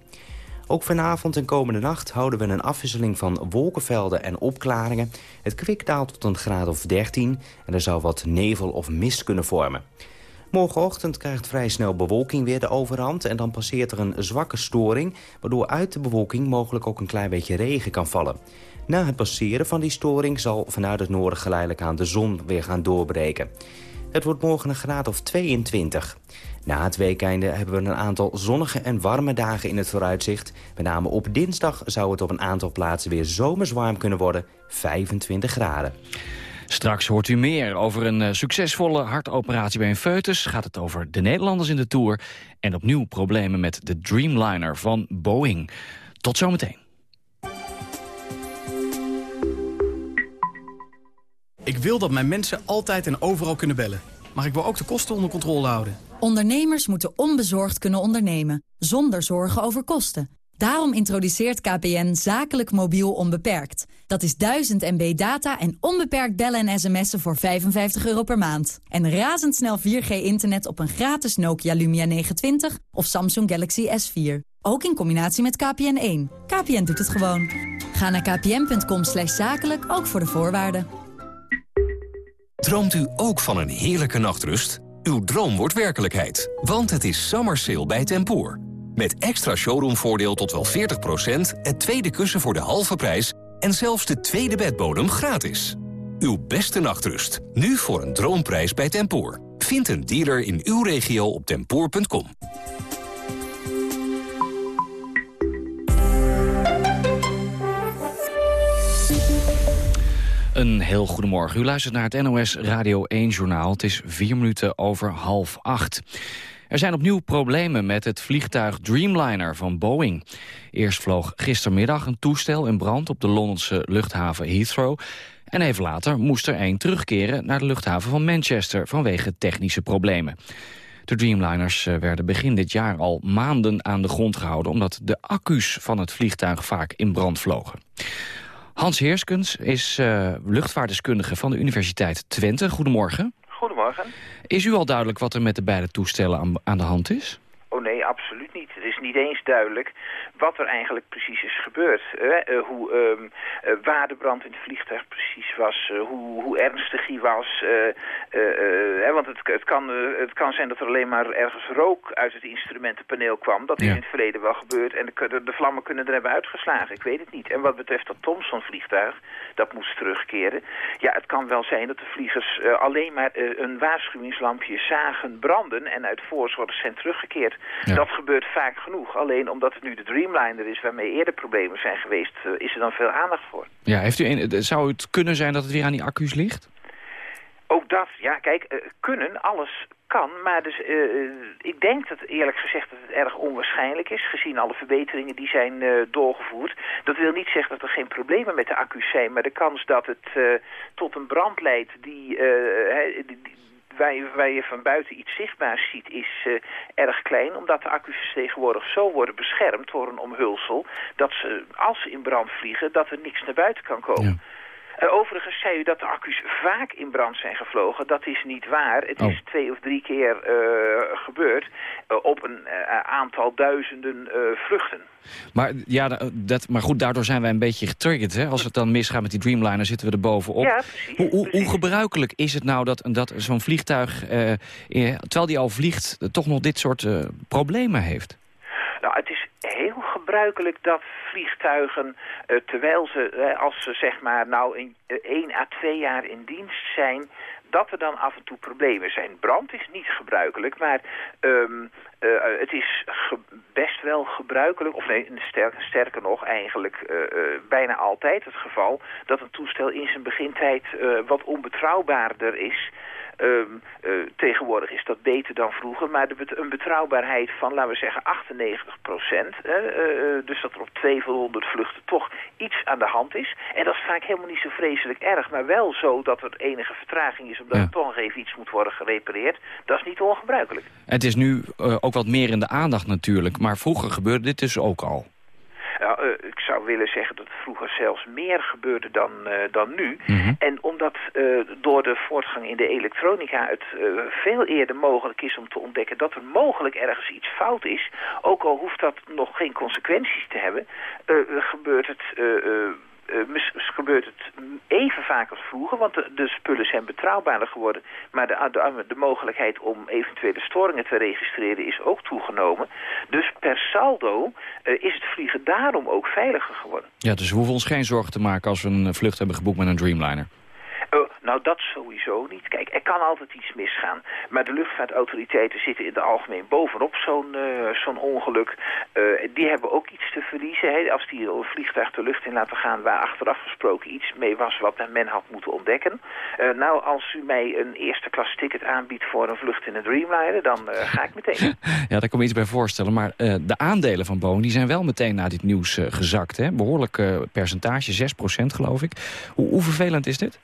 Ook vanavond en komende nacht houden we een afwisseling van wolkenvelden en opklaringen. Het kwik daalt tot een graad of 13 en er zou wat nevel of mist kunnen vormen. Morgenochtend krijgt vrij snel bewolking weer de overhand... en dan passeert er een zwakke storing... waardoor uit de bewolking mogelijk ook een klein beetje regen kan vallen. Na het passeren van die storing zal vanuit het noorden geleidelijk aan de zon weer gaan doorbreken. Het wordt morgen een graad of 22. Na het weekende hebben we een aantal zonnige en warme dagen in het vooruitzicht. Met name op dinsdag zou het op een aantal plaatsen weer zomers warm kunnen worden. 25 graden. Straks hoort u meer over een eh, succesvolle hartoperatie bij een foetus. Gaat het over de Nederlanders in de Tour. En opnieuw problemen met de Dreamliner van Boeing. Tot zometeen. Ik wil dat mijn mensen altijd en overal kunnen bellen. Maar ik wil ook de kosten onder controle houden. Ondernemers moeten onbezorgd kunnen ondernemen, zonder zorgen over kosten. Daarom introduceert KPN zakelijk mobiel onbeperkt. Dat is 1000 MB data en onbeperkt bellen en sms'en voor 55 euro per maand. En razendsnel 4G-internet op een gratis Nokia Lumia 920 of Samsung Galaxy S4. Ook in combinatie met KPN1. KPN doet het gewoon. Ga naar kpn.com zakelijk, ook voor de voorwaarden. Droomt u ook van een heerlijke nachtrust? Uw droom wordt werkelijkheid, want het is summer sale bij Tempoor. Met extra showroomvoordeel tot wel 40%, het tweede kussen voor de halve prijs... en zelfs de tweede bedbodem gratis. Uw beste nachtrust, nu voor een droomprijs bij Tempoor. Vind een dealer in uw regio op tempoor.com. Een heel goedemorgen. U luistert naar het NOS Radio 1-journaal. Het is vier minuten over half acht. Er zijn opnieuw problemen met het vliegtuig Dreamliner van Boeing. Eerst vloog gistermiddag een toestel in brand op de Londense luchthaven Heathrow. En even later moest er een terugkeren naar de luchthaven van Manchester vanwege technische problemen. De Dreamliners eh, werden begin dit jaar al maanden aan de grond gehouden... omdat de accu's van het vliegtuig vaak in brand vlogen. Hans Heerskens is uh, luchtvaartdeskundige van de Universiteit Twente. Goedemorgen. Goedemorgen. Is u al duidelijk wat er met de beide toestellen aan, aan de hand is? Oh nee, absoluut niet. Het is niet eens duidelijk wat er eigenlijk precies is gebeurd. Eh, hoe, um, uh, waar de brand in het vliegtuig precies was, uh, hoe, hoe ernstig die was. want het, het, kan, het kan zijn dat er alleen maar ergens rook uit het instrumentenpaneel kwam. Dat is Ja. in het verleden wel gebeurd. En de, de, vlammen kunnen er hebben uitgeslagen. Ik weet het niet. En wat betreft dat Thomson-vliegtuig, dat moest terugkeren. Ja, het kan wel zijn dat de vliegers alleen maar een waarschuwingslampje zagen branden... en uit voorzorg zijn teruggekeerd. Dat gebeurt vaak genoeg. Alleen omdat het nu de Dreamliner is waarmee eerder problemen zijn geweest... eh, is er dan veel aandacht voor. Ja, heeft u een, zou het kunnen zijn dat het weer aan die accu's ligt? Ook dat, ja, kijk, eh, kunnen, alles kan. Maar dus, eh, eh, ik denk dat eerlijk gezegd dat het erg onwaarschijnlijk is... gezien alle verbeteringen die zijn eh, doorgevoerd. Dat wil niet zeggen dat er geen problemen met de accu's zijn... maar de kans dat het eh, tot een brand leidt eh, die- die- waar, je, waar je van buiten iets zichtbaars ziet is eh, erg klein. Omdat de accu's tegenwoordig zo worden beschermd door een omhulsel... dat ze, als ze in brand vliegen, dat er niks naar buiten kan komen. Eh, overigens zei u dat de accu's vaak in brand zijn gevlogen. Dat is niet waar. Het is twee of drie keer eh, gebeurd eh, op een aantal duizenden vluchten. Maar, ja, da- dat, maar goed, daardoor zijn wij een beetje getriggerd. Hè? Als het dan misgaat met die Dreamliner, zitten we er bovenop. Ja, precies, hoe, hoe, hoe gebruikelijk is het nou dat, dat zo'n vliegtuig, terwijl die al vliegt, toch nog dit soort problemen heeft? Nou, het is heel gebruikelijk dat vliegtuigen, eh, terwijl ze, eh, als ze zeg maar nou in, eh, één à twee jaar in dienst zijn, dat er dan af en toe problemen zijn. Brand is niet gebruikelijk, maar ehm, eh, het is best wel gebruikelijk, of nee, sterker, sterker nog eigenlijk bijna altijd het geval, dat een toestel in zijn begintijd wat onbetrouwbaarder is. Ehm, eh, tegenwoordig is dat beter dan vroeger, maar de een betrouwbaarheid van, laten we zeggen, 98 procent. dus dat er op 2 van 100 vluchten toch iets aan de hand is. En dat is vaak helemaal niet zo vreselijk erg, maar wel zo dat er enige vertraging is, omdat Ja. er toch nog even iets moet worden gerepareerd. Dat is niet ongebruikelijk. Het is nu eh, ook wat meer in de aandacht natuurlijk, maar vroeger gebeurde dit dus ook al. Nou, eh, ik zou willen zeggen dat het vroeger zelfs meer gebeurde dan, eh, dan nu. Mhm. En omdat eh, door de voortgang in de elektronica het veel eerder mogelijk is om te ontdekken dat er mogelijk ergens iets fout is, ook al hoeft dat nog geen consequenties te hebben, gebeurt het... mis- gebeurt het even vaak als vroeger, want de, de spullen zijn betrouwbaarder geworden. Maar de, de, mogelijkheid om eventuele storingen te registreren is ook toegenomen. Dus per saldo eh, is het vliegen daarom ook veiliger geworden. Ja, dus we hoeven ons geen zorgen te maken als we een vlucht hebben geboekt met een Dreamliner. Oh, nou, dat sowieso niet. Kijk, er kan altijd iets misgaan. Maar de luchtvaartautoriteiten zitten in het algemeen bovenop zo'n eh, zo'n ongeluk. Eh, die hebben ook iets te verliezen. Hè, als die een vliegtuig de lucht in laten gaan... waar achteraf gesproken iets mee was wat men had moeten ontdekken. Eh, nou, als u mij een eerste klas ticket aanbiedt voor een vlucht in een Dreamliner... dan eh, ga ik meteen. Ja, daar kan ik iets bij voorstellen. Maar eh, de aandelen van Boeing die zijn wel meteen na dit nieuws eh, gezakt. Hè? Behoorlijk eh, percentage, 6% geloof ik. Hoe, hoe vervelend is dit?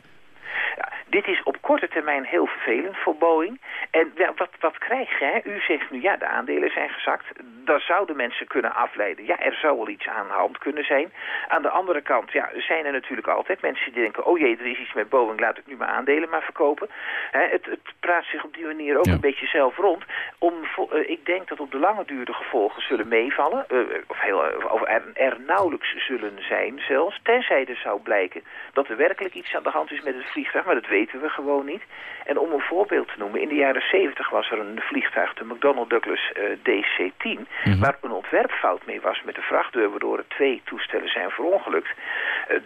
Dit is op korte termijn heel vervelend voor Boeing. En ja, wat, wat krijg je? Hè? U zegt nu, ja, de aandelen zijn gezakt. Daar zouden mensen kunnen afleiden. Ja, er zou wel iets aan de hand kunnen zijn. Aan de andere kant, ja, zijn er natuurlijk altijd mensen die denken... oh jee, er is iets met Boeing, laat ik nu mijn aandelen maar verkopen. Hè, het, het praat zich op die manier ook een beetje zelf rond. Om, eh, ik denk dat op de lange duur de gevolgen zullen meevallen. eh, of heel, eh, of er, er nauwelijks zullen zijn zelfs. Tenzij er zou blijken dat er werkelijk iets aan de hand is met het vliegtuig. Maar dat weten we gewoon niet. En om een voorbeeld te noemen, in de jaren 70 was er een vliegtuig, de McDonnell Douglas eh, DC-10, waar een ontwerpfout mee was met de vrachtdeur, waardoor er twee toestellen zijn verongelukt. Eh,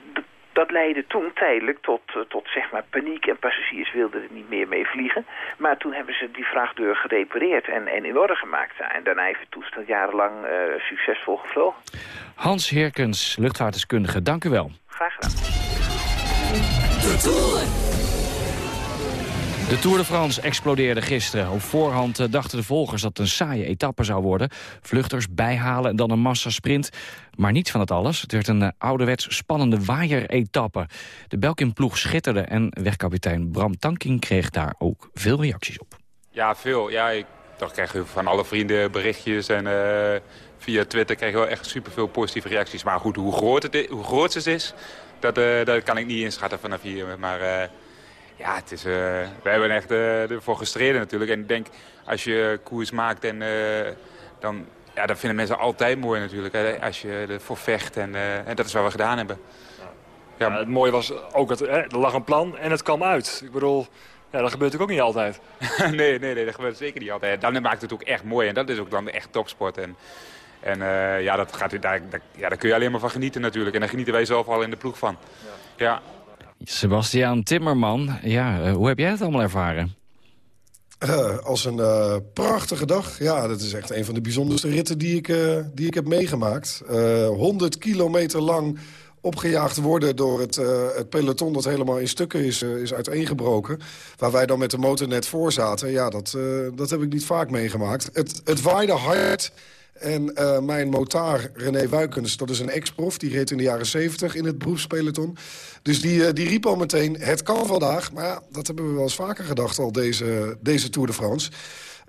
dat leidde toen tijdelijk tot, eh, tot zeg maar paniek en passagiers wilden er niet meer mee vliegen. Maar toen hebben ze die vrachtdeur gerepareerd en, en in orde gemaakt. En daarna heeft het toestel jarenlang eh, succesvol gevlogen. Hans Heerkens, luchtvaartdeskundige, dank u wel. Graag gedaan. De Tour de France explodeerde gisteren. Op voorhand eh, dachten de volgers dat het een saaie etappe zou worden. Vluchters bijhalen en dan een massasprint. Maar niet van het alles. Het werd een eh, ouderwets spannende waaier-etappe. De Belkin-ploeg schitterde en wegkapitein Bram Tankink kreeg daar ook veel reacties op. Ja, veel. Ja, ik toch krijg je van alle vrienden berichtjes en eh, via Twitter krijg je wel echt superveel positieve reacties. Maar goed, hoe groot, het is, hoe groot het is, dat, dat kan ik niet inschatten vanaf hier. Maar ja, het is, eh, we hebben echt eh, ervoor gestreden natuurlijk. En ik denk, als je koers maakt, en, eh, dan, ja, dat vinden mensen altijd mooi natuurlijk. Hè, als je ervoor vecht en, en dat is wat we gedaan hebben. Ja, het mooie was ook dat hè, er lag een plan en het kwam uit. Ik bedoel, ja, dat gebeurt natuurlijk ook niet altijd. nee, nee, nee, dat gebeurt zeker niet altijd. Dan maakt het ook echt mooi en dat is ook dan echt topsport. En, en ja, dat gaat, daar, daar, ja, daar kun je alleen maar van genieten natuurlijk. En daar genieten wij zelf al in de ploeg van. Ja. Sebastiaan Timmerman, ja, eh, hoe heb jij het allemaal ervaren? Eh, als een eh, prachtige dag. Ja, dat is echt een van de bijzonderste ritten die ik, die ik heb meegemaakt. Eh 100 kilometer lang opgejaagd worden door het, het peloton dat helemaal in stukken is, is uiteengebroken. Waar wij dan met de motor net voor zaten. Ja, dat, dat heb ik niet vaak meegemaakt. Het, het waaide hard. En uh, mijn motaar, René Wuikens, dat is een ex-prof. Die reed in de jaren 70 in het beroepspeloton. Dus die, uh, die riep al meteen, het kan vandaag. Maar ja, dat hebben we wel eens vaker gedacht al, deze, deze Tour de France.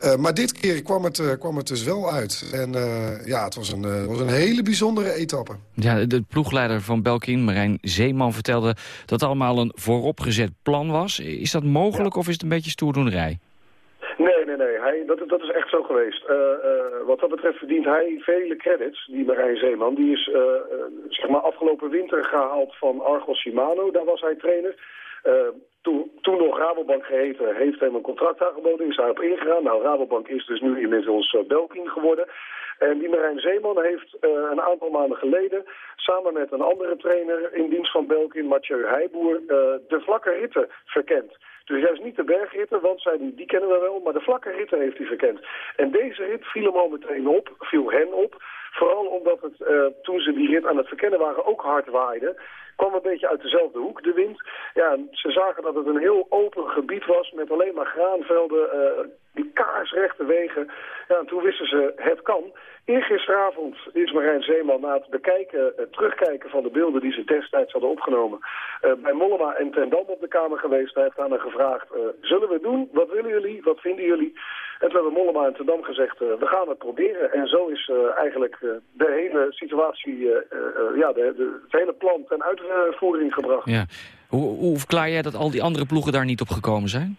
Uh, maar dit keer kwam het, uh, kwam het dus wel uit. En uh, ja, het was een, was een hele bijzondere etappe. Ja, de ploegleider van Belkin, Marijn Zeeman, vertelde dat het allemaal een vooropgezet plan was. Is dat mogelijk ja. of is het een beetje stoerdoenerij? Nee, dat, dat is echt zo geweest. wat dat betreft verdient hij vele credits, die Marijn Zeeman. Die is zeg maar afgelopen winter gehaald van Argos Shimano. Daar was hij trainer. Toen, toen nog Rabobank geheten, heeft hem een contract aangeboden, is hij op ingegaan. Nou, Rabobank is dus nu inmiddels Belkin geworden. En die Marijn Zeeman heeft een aantal maanden geleden... samen met een andere trainer in dienst van Belkin, Mathieu Heijboer... De vlakke ritten verkend. Dus juist niet de bergritten, want zij, die, kennen we wel... maar de vlakke ritten heeft hij verkend. En deze rit viel hem al meteen op, viel hen op... Vooral omdat het, uh, toen ze die rit aan het verkennen waren ook hard waaide kwam een beetje uit dezelfde hoek, de wind. Ja, ze zagen dat het een heel open gebied was met alleen maar graanvelden, uh, die kaarsrechte wegen. Ja, en toen wisten ze, het kan. Eergisteravond is Marijn Zeeman na het bekijken, het terugkijken van de beelden die ze destijds hadden opgenomen, uh, bij Mollema en Tendam op de Kamer geweest. Hij heeft aan hen gevraagd, zullen we doen? Wat willen jullie? Wat vinden jullie? En toen hebben Mollema en Tendam gezegd, uh, we gaan het proberen. En zo is eigenlijk de hele situatie, ja, de, de, het hele plan ten uitvoering gebracht. Ja. Hoe, hoe verklaar jij dat al die andere ploegen daar niet op gekomen zijn?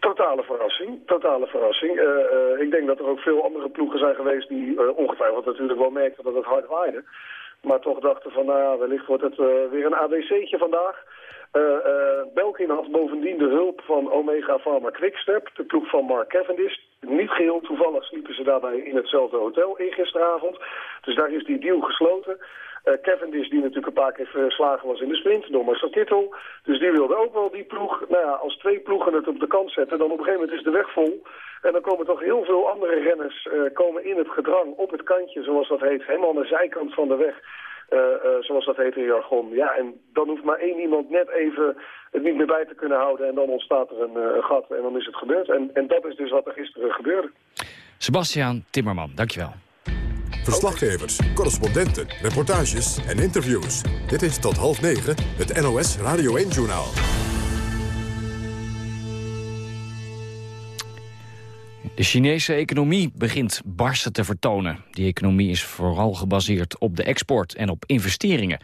Totale verrassing, totale verrassing. Uh, uh, ik denk dat er ook veel andere ploegen zijn geweest die uh, ongetwijfeld natuurlijk wel merkten dat het hard waaide. Maar toch dachten van, nou ja, wellicht wordt het weer een ABC'tje vandaag. Belkin had bovendien de hulp van Omega Pharma Quickstep, de ploeg van Mark Cavendish. Niet geheel toevallig sliepen ze daarbij in hetzelfde hotel in gisteravond. Dus daar is die deal gesloten. Uh, Cavendish, die natuurlijk een paar keer verslagen was in de sprint door Marcel Kittel. Dus die wilde ook wel die ploeg. Nou ja, als twee ploegen het op de kant zetten, dan op een gegeven moment is de weg vol. En dan komen toch heel veel andere renners komen in het gedrang op het kantje, zoals dat heet. Helemaal aan de zijkant van de weg. Uh, uh, zoals dat heet in jargon. Ja, en dan hoeft maar één iemand net even het niet meer bij te kunnen houden... en dan ontstaat er een, uh, een gat en dan is het gebeurd. En, en dat is dus wat er gisteren gebeurde. Sebastiaan Timmerman, dankjewel. Verslaggevers, correspondenten, reportages en interviews. Dit is tot half negen het NOS Radio 1-journaal. De Chinese economie begint barsten te vertonen. Die economie is vooral gebaseerd op de export en op investeringen.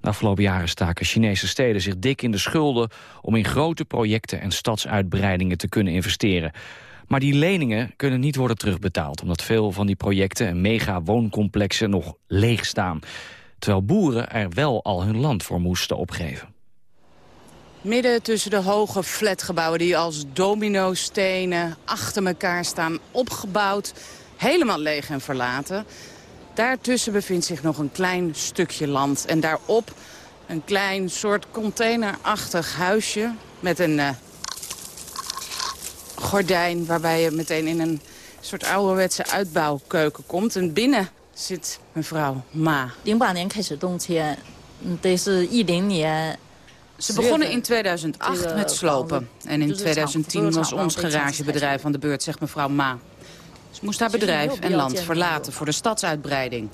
De afgelopen jaren staken Chinese steden zich dik in de schulden... om in grote projecten en stadsuitbreidingen te kunnen investeren. Maar die leningen kunnen niet worden terugbetaald... omdat veel van die projecten en mega-wooncomplexen nog leeg staan. Terwijl boeren er wel al hun land voor moesten opgeven. Midden tussen de hoge flatgebouwen die als dominostenen achter elkaar staan, opgebouwd, helemaal leeg en verlaten. Daartussen bevindt zich nog een klein stukje land en daarop een klein soort containerachtig huisje met een uh, gordijn waarbij je meteen in een soort ouderwetse uitbouwkeuken komt. En binnen zit mevrouw Ma. Ze begonnen in 2008 met slopen. En in 2010 was ons garagebedrijf aan de beurt, zegt mevrouw Ma. Ze moest haar bedrijf en land verlaten voor de stadsuitbreiding.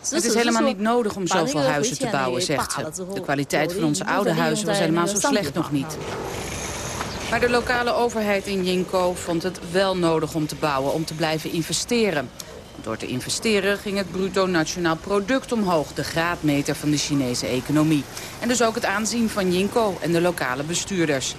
Het is helemaal niet nodig om zoveel huizen te bouwen, zegt ze. De kwaliteit van onze oude huizen was helemaal zo slecht nog niet. Maar de lokale overheid in Jinko vond het wel nodig om te bouwen, om te blijven investeren. Door te investeren ging het bruto nationaal product omhoog, de graadmeter van de Chinese economie. En dus ook het aanzien van Jinko en de lokale bestuurders.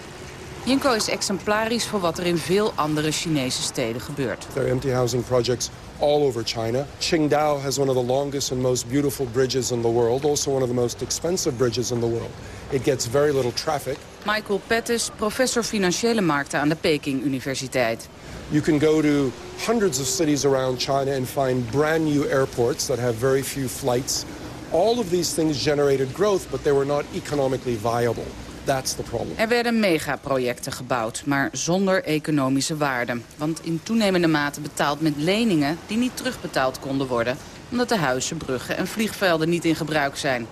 Jinko is exemplarisch voor wat er in veel andere Chinese steden gebeurt. There are empty housing projects all over China. Qingdao has one of the longest and most beautiful bridges in the world, also one of the most expensive bridges in the world. It gets very little traffic. Michael Pettis, professor financiële markten aan de Peking Universiteit. You can go to hundreds of cities around China and find brand new airports that have very few flights. All of these things generated growth, but they were not economically viable. That's the problem. Er werden megaprojecten gebouwd, maar zonder economische waarde. Want in toenemende mate betaald met leningen die niet terugbetaald konden worden... omdat de huizen, bruggen en vliegvelden niet in gebruik zijn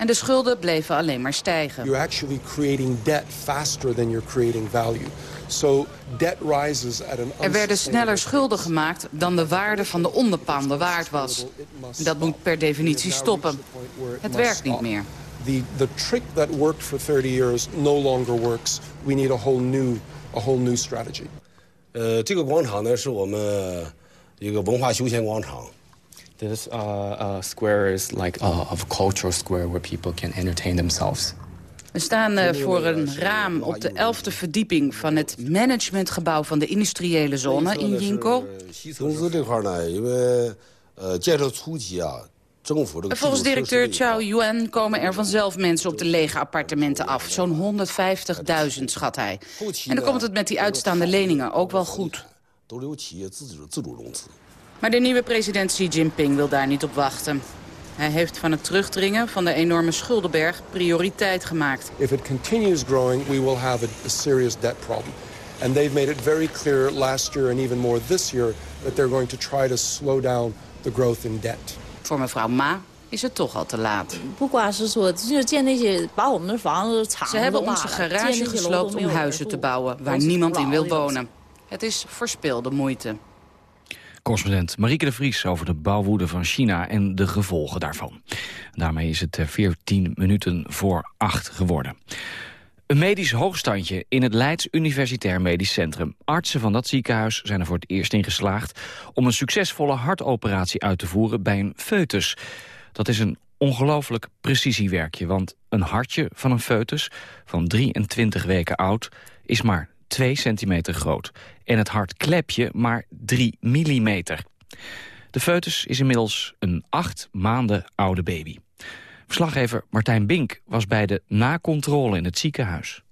En de schulden bleven alleen maar stijgen. You're actually creating debt faster than you're creating value. So debt rises at an er werden sneller schulden gemaakt dan de waarde van de onderpanden waard was. Dat moet per definitie stoppen. Het werkt niet meer. The, the trick that worked for 30 years no longer works. We need a whole new, a whole new strategy. 呃，这个广场呢是我们一个文化休闲广场。 This uh, uh, square is like a, a cultural square where people can entertain themselves. We staan uh, voor een raam op de elfde verdieping van het managementgebouw van de industriële zone in Jinko. Volgens directeur Chao Yuan komen er vanzelf mensen op de lege appartementen af. Zo'n 150.000 schat hij. En dan komt het met die uitstaande leningen ook wel goed. Maar de nieuwe president Xi Jinping wil daar niet op wachten. Hij heeft van het terugdringen van de enorme schuldenberg prioriteit gemaakt. If it continues growing, we will have a, serious debt problem. And they've made it very clear last year and even more this year that they're going to try to slow down the growth in debt. Voor mevrouw Ma is het toch al te laat. Ze hebben onze garage gesloopt om huizen te bouwen waar niemand in wil wonen. Het is verspilde moeite. Correspondent Marieke de Vries over de bouwwoede van China en de gevolgen daarvan. Daarmee is het 14 eh, minuten voor 8 geworden. Een medisch hoogstandje in het Leids Universitair Medisch Centrum. Artsen van dat ziekenhuis zijn er voor het eerst in geslaagd... om een succesvolle hartoperatie uit te voeren bij een foetus. Dat is een ongelooflijk precisiewerkje, want een hartje van een foetus... van 23 weken oud is maar 2 centimeter groot. En het hartklepje maar 3 millimeter. De foetus is inmiddels een acht maanden oude baby. Verslaggever Martijn Bink was bij de nakontrole in het ziekenhuis.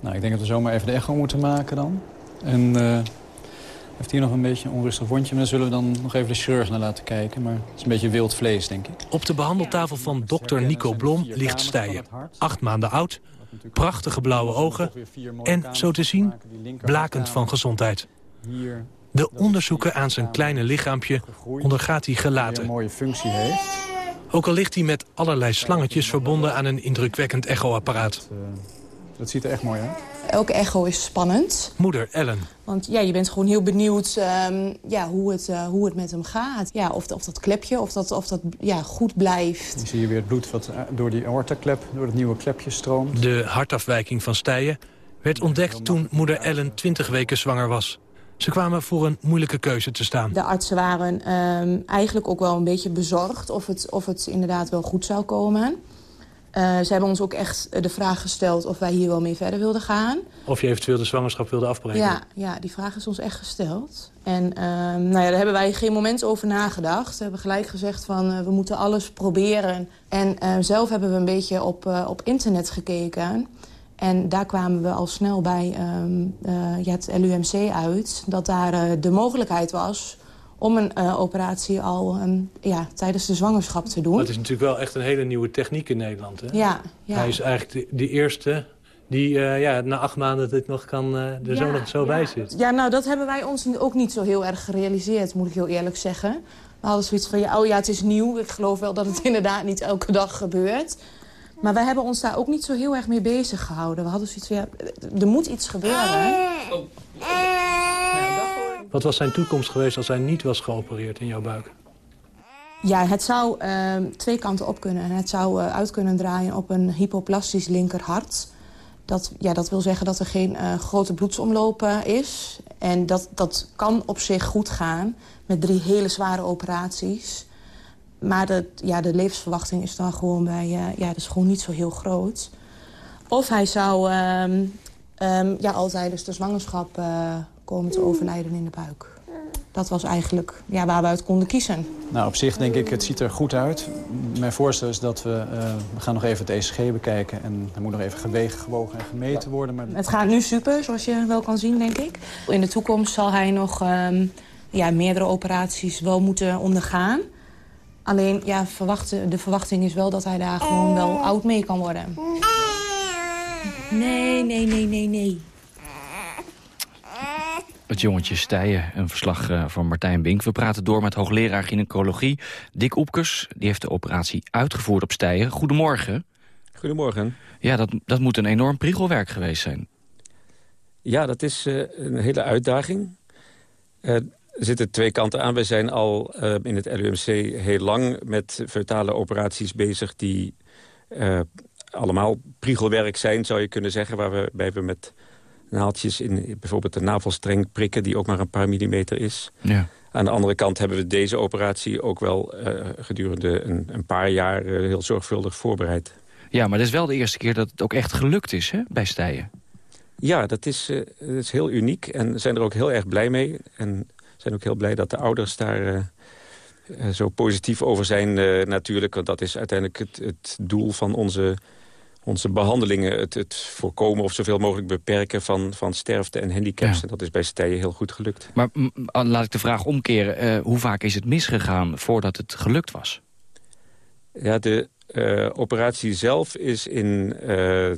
Nou, ik denk dat we zomaar even de echo moeten maken dan. En uh, heeft hier nog een beetje een onrustig wondje. Maar dan zullen we dan nog even de chirurg naar laten kijken. Maar het is een beetje wild vlees, denk ik. Op de behandeltafel van dokter Nico Blom ligt Stijen. Acht maanden oud, prachtige blauwe ogen en, zo te zien, blakend van gezondheid. De onderzoeken aan zijn kleine lichaampje ondergaat hij gelaten. een mooie functie heeft. Ook al ligt hij met allerlei slangetjes verbonden aan een indrukwekkend echoapparaat. Dat ziet er echt mooi uit. Elke echo is spannend. Moeder Ellen. Want ja, je bent gewoon heel benieuwd um, ja, hoe, het, uh, hoe het met hem gaat. Ja, of, of dat klepje of dat, of dat ja, goed blijft. Dan zie je weer het bloed wat eh, door die aortaklep, door het nieuwe klepje stroomt. De hartafwijking van Stijen werd ontdekt toen moeder Ellen 20 weken zwanger was. Ze kwamen voor een moeilijke keuze te staan. De artsen waren um, eigenlijk ook wel een beetje bezorgd of het, of het inderdaad wel goed zou komen. Uh, ze hebben ons ook echt de vraag gesteld of wij hier wel mee verder wilden gaan. Of je eventueel de zwangerschap wilde afbreken? Ja, ja die vraag is ons echt gesteld. En uh, nou ja, daar hebben wij geen moment over nagedacht. We hebben gelijk gezegd van uh, we moeten alles proberen. En zelf hebben we een beetje op, op internet gekeken. En daar kwamen we al snel bij um, ja, het LUMC uit. Dat daar de mogelijkheid was om een uh, operatie al um, ja, tijdens de zwangerschap te doen. Dat is natuurlijk wel echt een hele nieuwe techniek in Nederland. Hè? Ja, ja. Hij is eigenlijk de, de eerste die uh, ja, na acht maanden dit nog kan, uh, er ja, zo nog zo ja. bij zit. Ja, nou dat hebben wij ons ook niet zo heel erg gerealiseerd, moet ik heel eerlijk zeggen. We hadden zoiets van, ja, oh ja, het is nieuw. Ik geloof wel dat het inderdaad niet elke dag gebeurt. Maar wij hebben ons daar ook niet zo heel erg mee bezig gehouden. We hadden zoiets van, ja, er moet iets gebeuren. Oh. Wat was zijn toekomst geweest als hij niet was geopereerd in jouw buik? Ja, het zou uh, twee kanten op kunnen. Het zou uh, uit kunnen draaien op een hypoplastisch linkerhart. Dat, ja, dat wil zeggen dat er geen uh, grote bloedsomloop is. En dat, dat kan op zich goed gaan met drie hele zware operaties. Maar de, ja, de levensverwachting is dan gewoon, bij, ja, dat is gewoon niet zo heel groot. Of hij zou um, um, ja, al tijdens de zwangerschap komen te overlijden in de buik. Dat was eigenlijk ja, waar we uit konden kiezen. Nou, op zich denk ik, het ziet er goed uit. Mijn voorstel is dat we, uh, we gaan nog even het ECG bekijken. En er moet nog even gewegen, gewogen en gemeten worden. Maar... Het gaat nu super, zoals je wel kan zien, denk ik. In de toekomst zal hij nog um, ja, meerdere operaties wel moeten ondergaan. Alleen, ja, verwachten, de verwachting is wel dat hij daar gewoon wel oud mee kan worden. Nee, nee, nee, nee, nee. Het jongetje Stijen, een verslag uh, van Martijn Bink. We praten door met hoogleraar gynaecologie Dick Oepkes. Die heeft de operatie uitgevoerd op Stijen. Goedemorgen. Goedemorgen. Ja, dat, dat moet een enorm priegelwerk geweest zijn. Ja, dat is uh, een hele uitdaging. Uh, er zitten twee kanten aan. Wij zijn al in het LUMC heel lang met feutale operaties bezig... die allemaal priegelwerk zijn, zou je kunnen zeggen... waarbij we met naaltjes in bijvoorbeeld de navelstreng prikken... die ook maar een paar millimeter is. Ja. Aan de andere kant hebben we deze operatie ook wel uh, gedurende een, een, paar jaar uh, heel zorgvuldig voorbereid. Ja, maar dat is wel de eerste keer dat het ook echt gelukt is hè, bij Stijen. Ja, dat is, uh, dat is heel uniek en zijn er ook heel erg blij mee. En zijn ook heel blij dat de ouders daar zo positief over zijn natuurlijk. Want dat is uiteindelijk het, het doel van onze onze behandelingen het, het, voorkomen of zoveel mogelijk beperken van, van sterfte en handicaps. En dat is bij Stijen heel goed gelukt. Maar laat ik de vraag omkeren. Uh, hoe vaak is het misgegaan voordat het gelukt was? Ja, de uh, operatie zelf is in uh,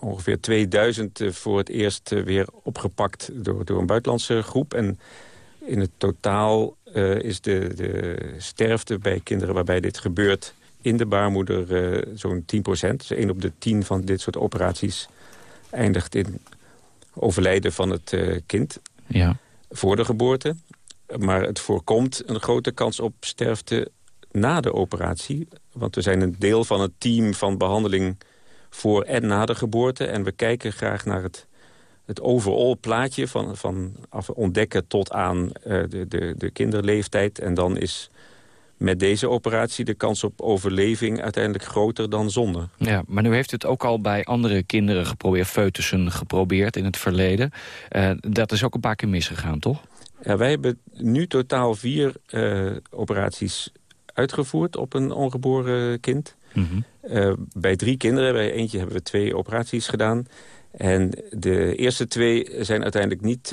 ongeveer 2000 voor het eerst weer opgepakt door, door een buitenlandse groep. En in het totaal is de, de sterfte bij kinderen waarbij dit gebeurt in de baarmoeder uh, zo'n 10 procent. Dus 1 op de 10 van dit soort operaties eindigt in overlijden van het uh, kind ja. voor de geboorte. Maar het voorkomt een grote kans op sterfte na de operatie. Want we zijn een deel van het team van behandeling voor en na de geboorte. En we kijken graag naar het, het overall plaatje van, van ontdekken tot aan uh, de, de, de kinderleeftijd. En dan is met deze operatie de kans op overleving uiteindelijk groter dan zonder. Ja, maar nu heeft het ook al bij andere kinderen geprobeerd, foetussen geprobeerd in het verleden. Uh, dat is ook een paar keer misgegaan, toch? Ja, wij hebben nu totaal vier uh, operaties uitgevoerd op een ongeboren kind. Mm -hmm. uh, bij drie kinderen, bij eentje hebben we twee operaties gedaan. En de eerste twee zijn uiteindelijk niet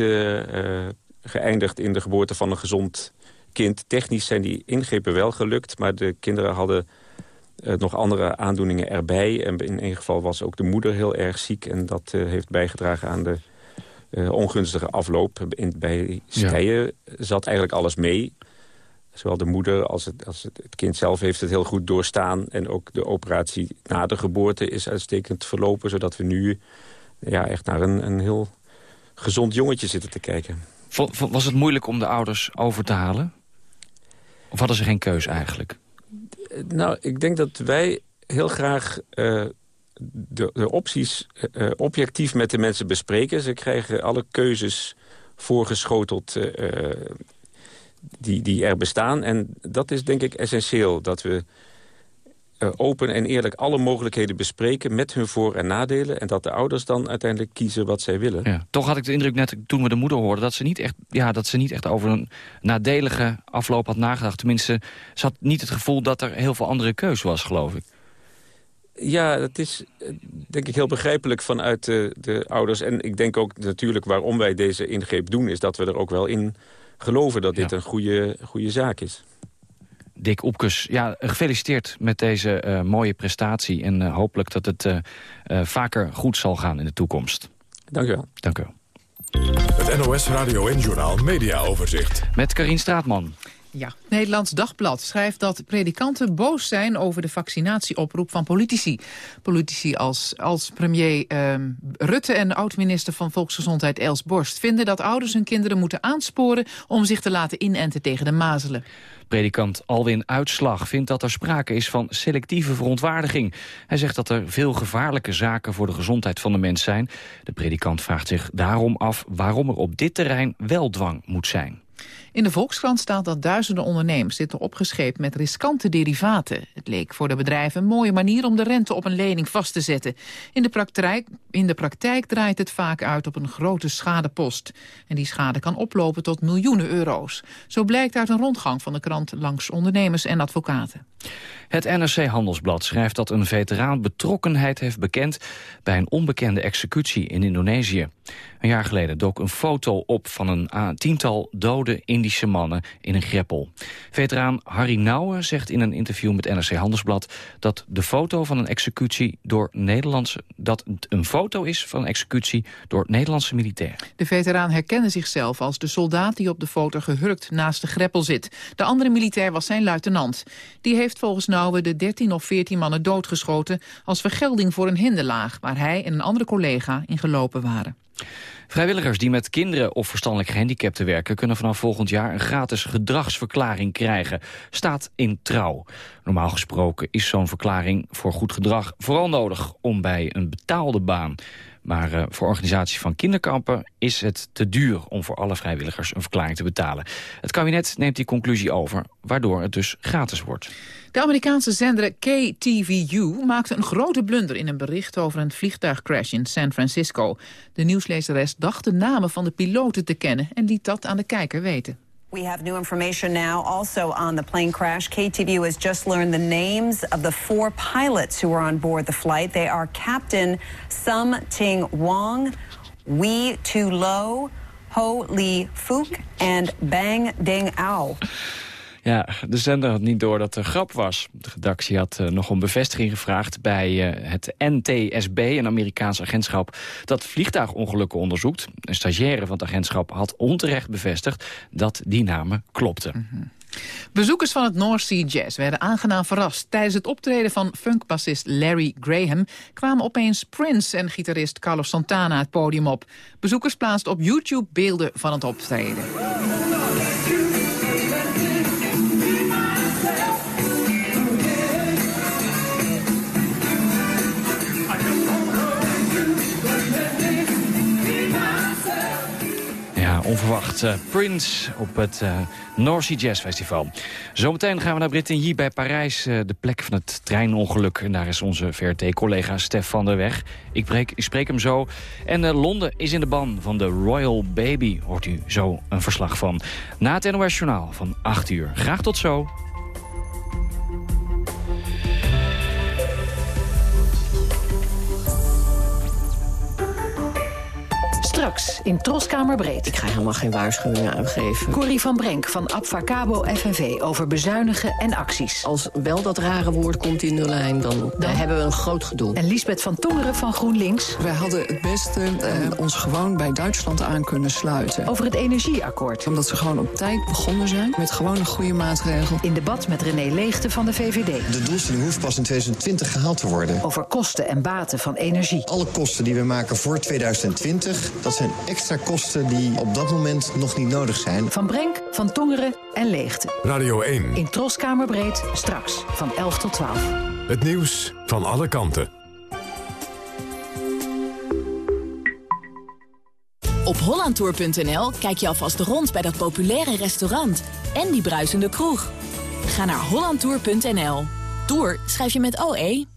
geëindigd in de geboorte van een gezond kind. Technisch zijn die ingrepen wel gelukt, maar de kinderen hadden uh, nog andere aandoeningen erbij. En in een geval was ook de moeder heel erg ziek. En dat uh, heeft bijgedragen aan de uh, ongunstige afloop. In, bij Stijen ja. zat eigenlijk alles mee. Zowel de moeder als, het, als het, het, kind zelf heeft het heel goed doorstaan. En ook de operatie na de geboorte is uitstekend verlopen. Zodat we nu ja, echt naar een, een heel gezond jongetje zitten te kijken. Was het moeilijk om de ouders over te halen? Of hadden ze geen keus eigenlijk? Nou, ik denk dat wij heel graag uh, de, de, opties uh, objectief met de mensen bespreken. Ze krijgen alle keuzes voorgeschoteld die, die er bestaan. En dat is denk ik essentieel, dat we open en eerlijk alle mogelijkheden bespreken... met hun voor- en nadelen. En dat de ouders dan uiteindelijk kiezen wat zij willen. Ja, toch had ik de indruk net toen we de moeder hoorden... dat ze niet echt, ja, dat ze niet echt over een nadelige afloop had nagedacht. Tenminste, ze had niet het gevoel dat er heel veel andere keus was, geloof ik. Ja, dat is eh, denk ik heel begrijpelijk vanuit de, de ouders. En ik denk ook natuurlijk waarom wij deze ingreep doen... is dat we er ook wel in geloven dat dit een goede, goede zaak is. Dick Opkes, ja, gefeliciteerd met deze uh, mooie prestatie. En uh, hopelijk dat het uh, vaker goed zal gaan in de toekomst. Dank u wel. Dank u wel. Het NOS Radio en Journaal Media Overzicht. Met Karin Straatman. Ja, Nederlands Dagblad schrijft dat predikanten boos zijn over de vaccinatieoproep van politici. Politici als, als premier ehm, Rutte en oud-minister van Volksgezondheid Els Borst vinden dat ouders hun kinderen moeten aansporen om zich te laten inenten tegen de mazelen. Predikant Alwin Uitslag vindt dat er sprake is van selectieve verontwaardiging. Hij zegt dat er veel gevaarlijke zaken voor de gezondheid van de mens zijn. De predikant vraagt zich daarom af waarom er op dit terrein wel dwang moet zijn. In de Volkskrant staat dat duizenden ondernemers zitten opgescheept met riskante derivaten. Het leek voor de bedrijven een mooie manier om de rente op een lening vast te zetten. In de praktijk, in de praktijk draait het vaak uit op een grote schadepost. En die schade kan oplopen tot miljoenen euro's. Zo blijkt uit een rondgang van de krant langs ondernemers en advocaten. Het NRC Handelsblad schrijft dat een veteraan betrokkenheid heeft bekend bij een onbekende executie in Indonesië. Een jaar geleden dook een foto op van een tiental dode Indische Mannen in een greppel. Veteraan Harry Nouwen zegt in een interview met NRC Handelsblad... dat de foto van een executie door Nederlandse... dat het een foto is van een executie door Nederlandse militairen. De veteraan herkende zichzelf als de soldaat die op de foto gehurkt naast de greppel zit. De andere militair was zijn luitenant. Die heeft volgens Nouwen de 13 of 14 mannen doodgeschoten... als vergelding voor een hinderlaag waar hij en een andere collega in gelopen waren. Vrijwilligers die met kinderen of verstandelijk gehandicapten werken... kunnen vanaf volgend jaar een gratis gedragsverklaring krijgen. Staat in trouw. Normaal gesproken is zo'n verklaring voor goed gedrag vooral nodig... om bij een betaalde baan maar uh, voor organisaties van kinderkampen is het te duur om voor alle vrijwilligers een verklaring te betalen. Het kabinet neemt die conclusie over, waardoor het dus gratis wordt. De Amerikaanse zender KTVU maakte een grote blunder in een bericht over een vliegtuigcrash in San Francisco. De nieuwslezeres dacht de namen van de piloten te kennen en liet dat aan de kijker weten. We have new information now also on the plane crash. KTVU has just learned the names of the four pilots who were on board the flight. They are Captain Sum Ting Wong, Wee Tu Lo, Ho Lee Fook, and Bang Ding Ao. Ja, de zender had niet door dat er grap was. De redactie had uh, nog om bevestiging gevraagd bij uh, het NTSB, een Amerikaans agentschap dat vliegtuigongelukken onderzoekt. Een stagiaire van het agentschap had onterecht bevestigd dat die namen klopten. -hmm. Bezoekers van het North Sea Jazz werden aangenaam verrast. Tijdens het optreden van funkbassist Larry Graham... kwamen opeens Prince en gitarist Carlos Santana het podium op. Bezoekers plaatsten op YouTube beelden van het optreden. Onverwacht. Uh, Prince op het uh, North Sea Jazz Festival. Zometeen gaan we naar Brittannië bij Parijs, uh, de plek van het treinongeluk. En daar is onze VRT-collega Stef van der Weg. Ik, breek, ik spreek hem zo. En Londen is in de ban van de Royal Baby. Hoort u zo een verslag van. Na het NOS Journaal van 8 uur. Graag tot zo. Straks in Troskamerbreed. Ik ga helemaal geen waarschuwingen aangeven. Corrie van Brenk van Abfacabo FNV over bezuinigen en acties. Als wel dat rare woord komt in de lijn, dan, dan hebben we een groot gedoe. En Lisbeth van Tongeren van GroenLinks. Wij hadden het beste eh, ons gewoon bij Duitsland aan kunnen sluiten. Over het energieakkoord. Omdat ze gewoon op tijd begonnen zijn met gewoon een goede maatregel. In debat met René Leegte van de VVD. De doelstelling hoeft pas in 2020 gehaald te worden. Over kosten en baten van energie. Alle kosten die we maken voor 2020 dat zijn extra kosten die op dat moment nog niet nodig zijn. Van Brenk, Van Tongeren en Leegte. Radio 1. In Troskamerbreed, straks van 11 tot 12. Het nieuws van alle kanten. Op hollandtour.nl kijk je alvast rond bij dat populaire restaurant en die bruisende kroeg. Ga naar hollandtour.nl. Tour schrijf je met OE.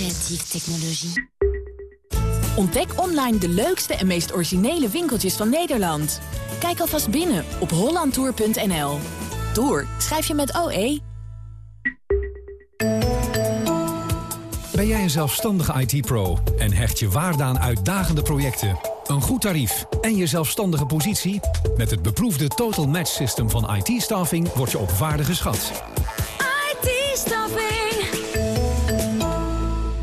Creatieve technologie. Ontdek online de leukste en meest originele winkeltjes van Nederland. Kijk alvast binnen op hollandtour.nl. Tour schrijf je met OE. Ben jij een zelfstandige IT-pro en hecht je waarde aan uitdagende projecten, een goed tarief en je zelfstandige positie? Met het beproefde Total Match System van IT-staffing word je op waarde geschat. IT-staffing.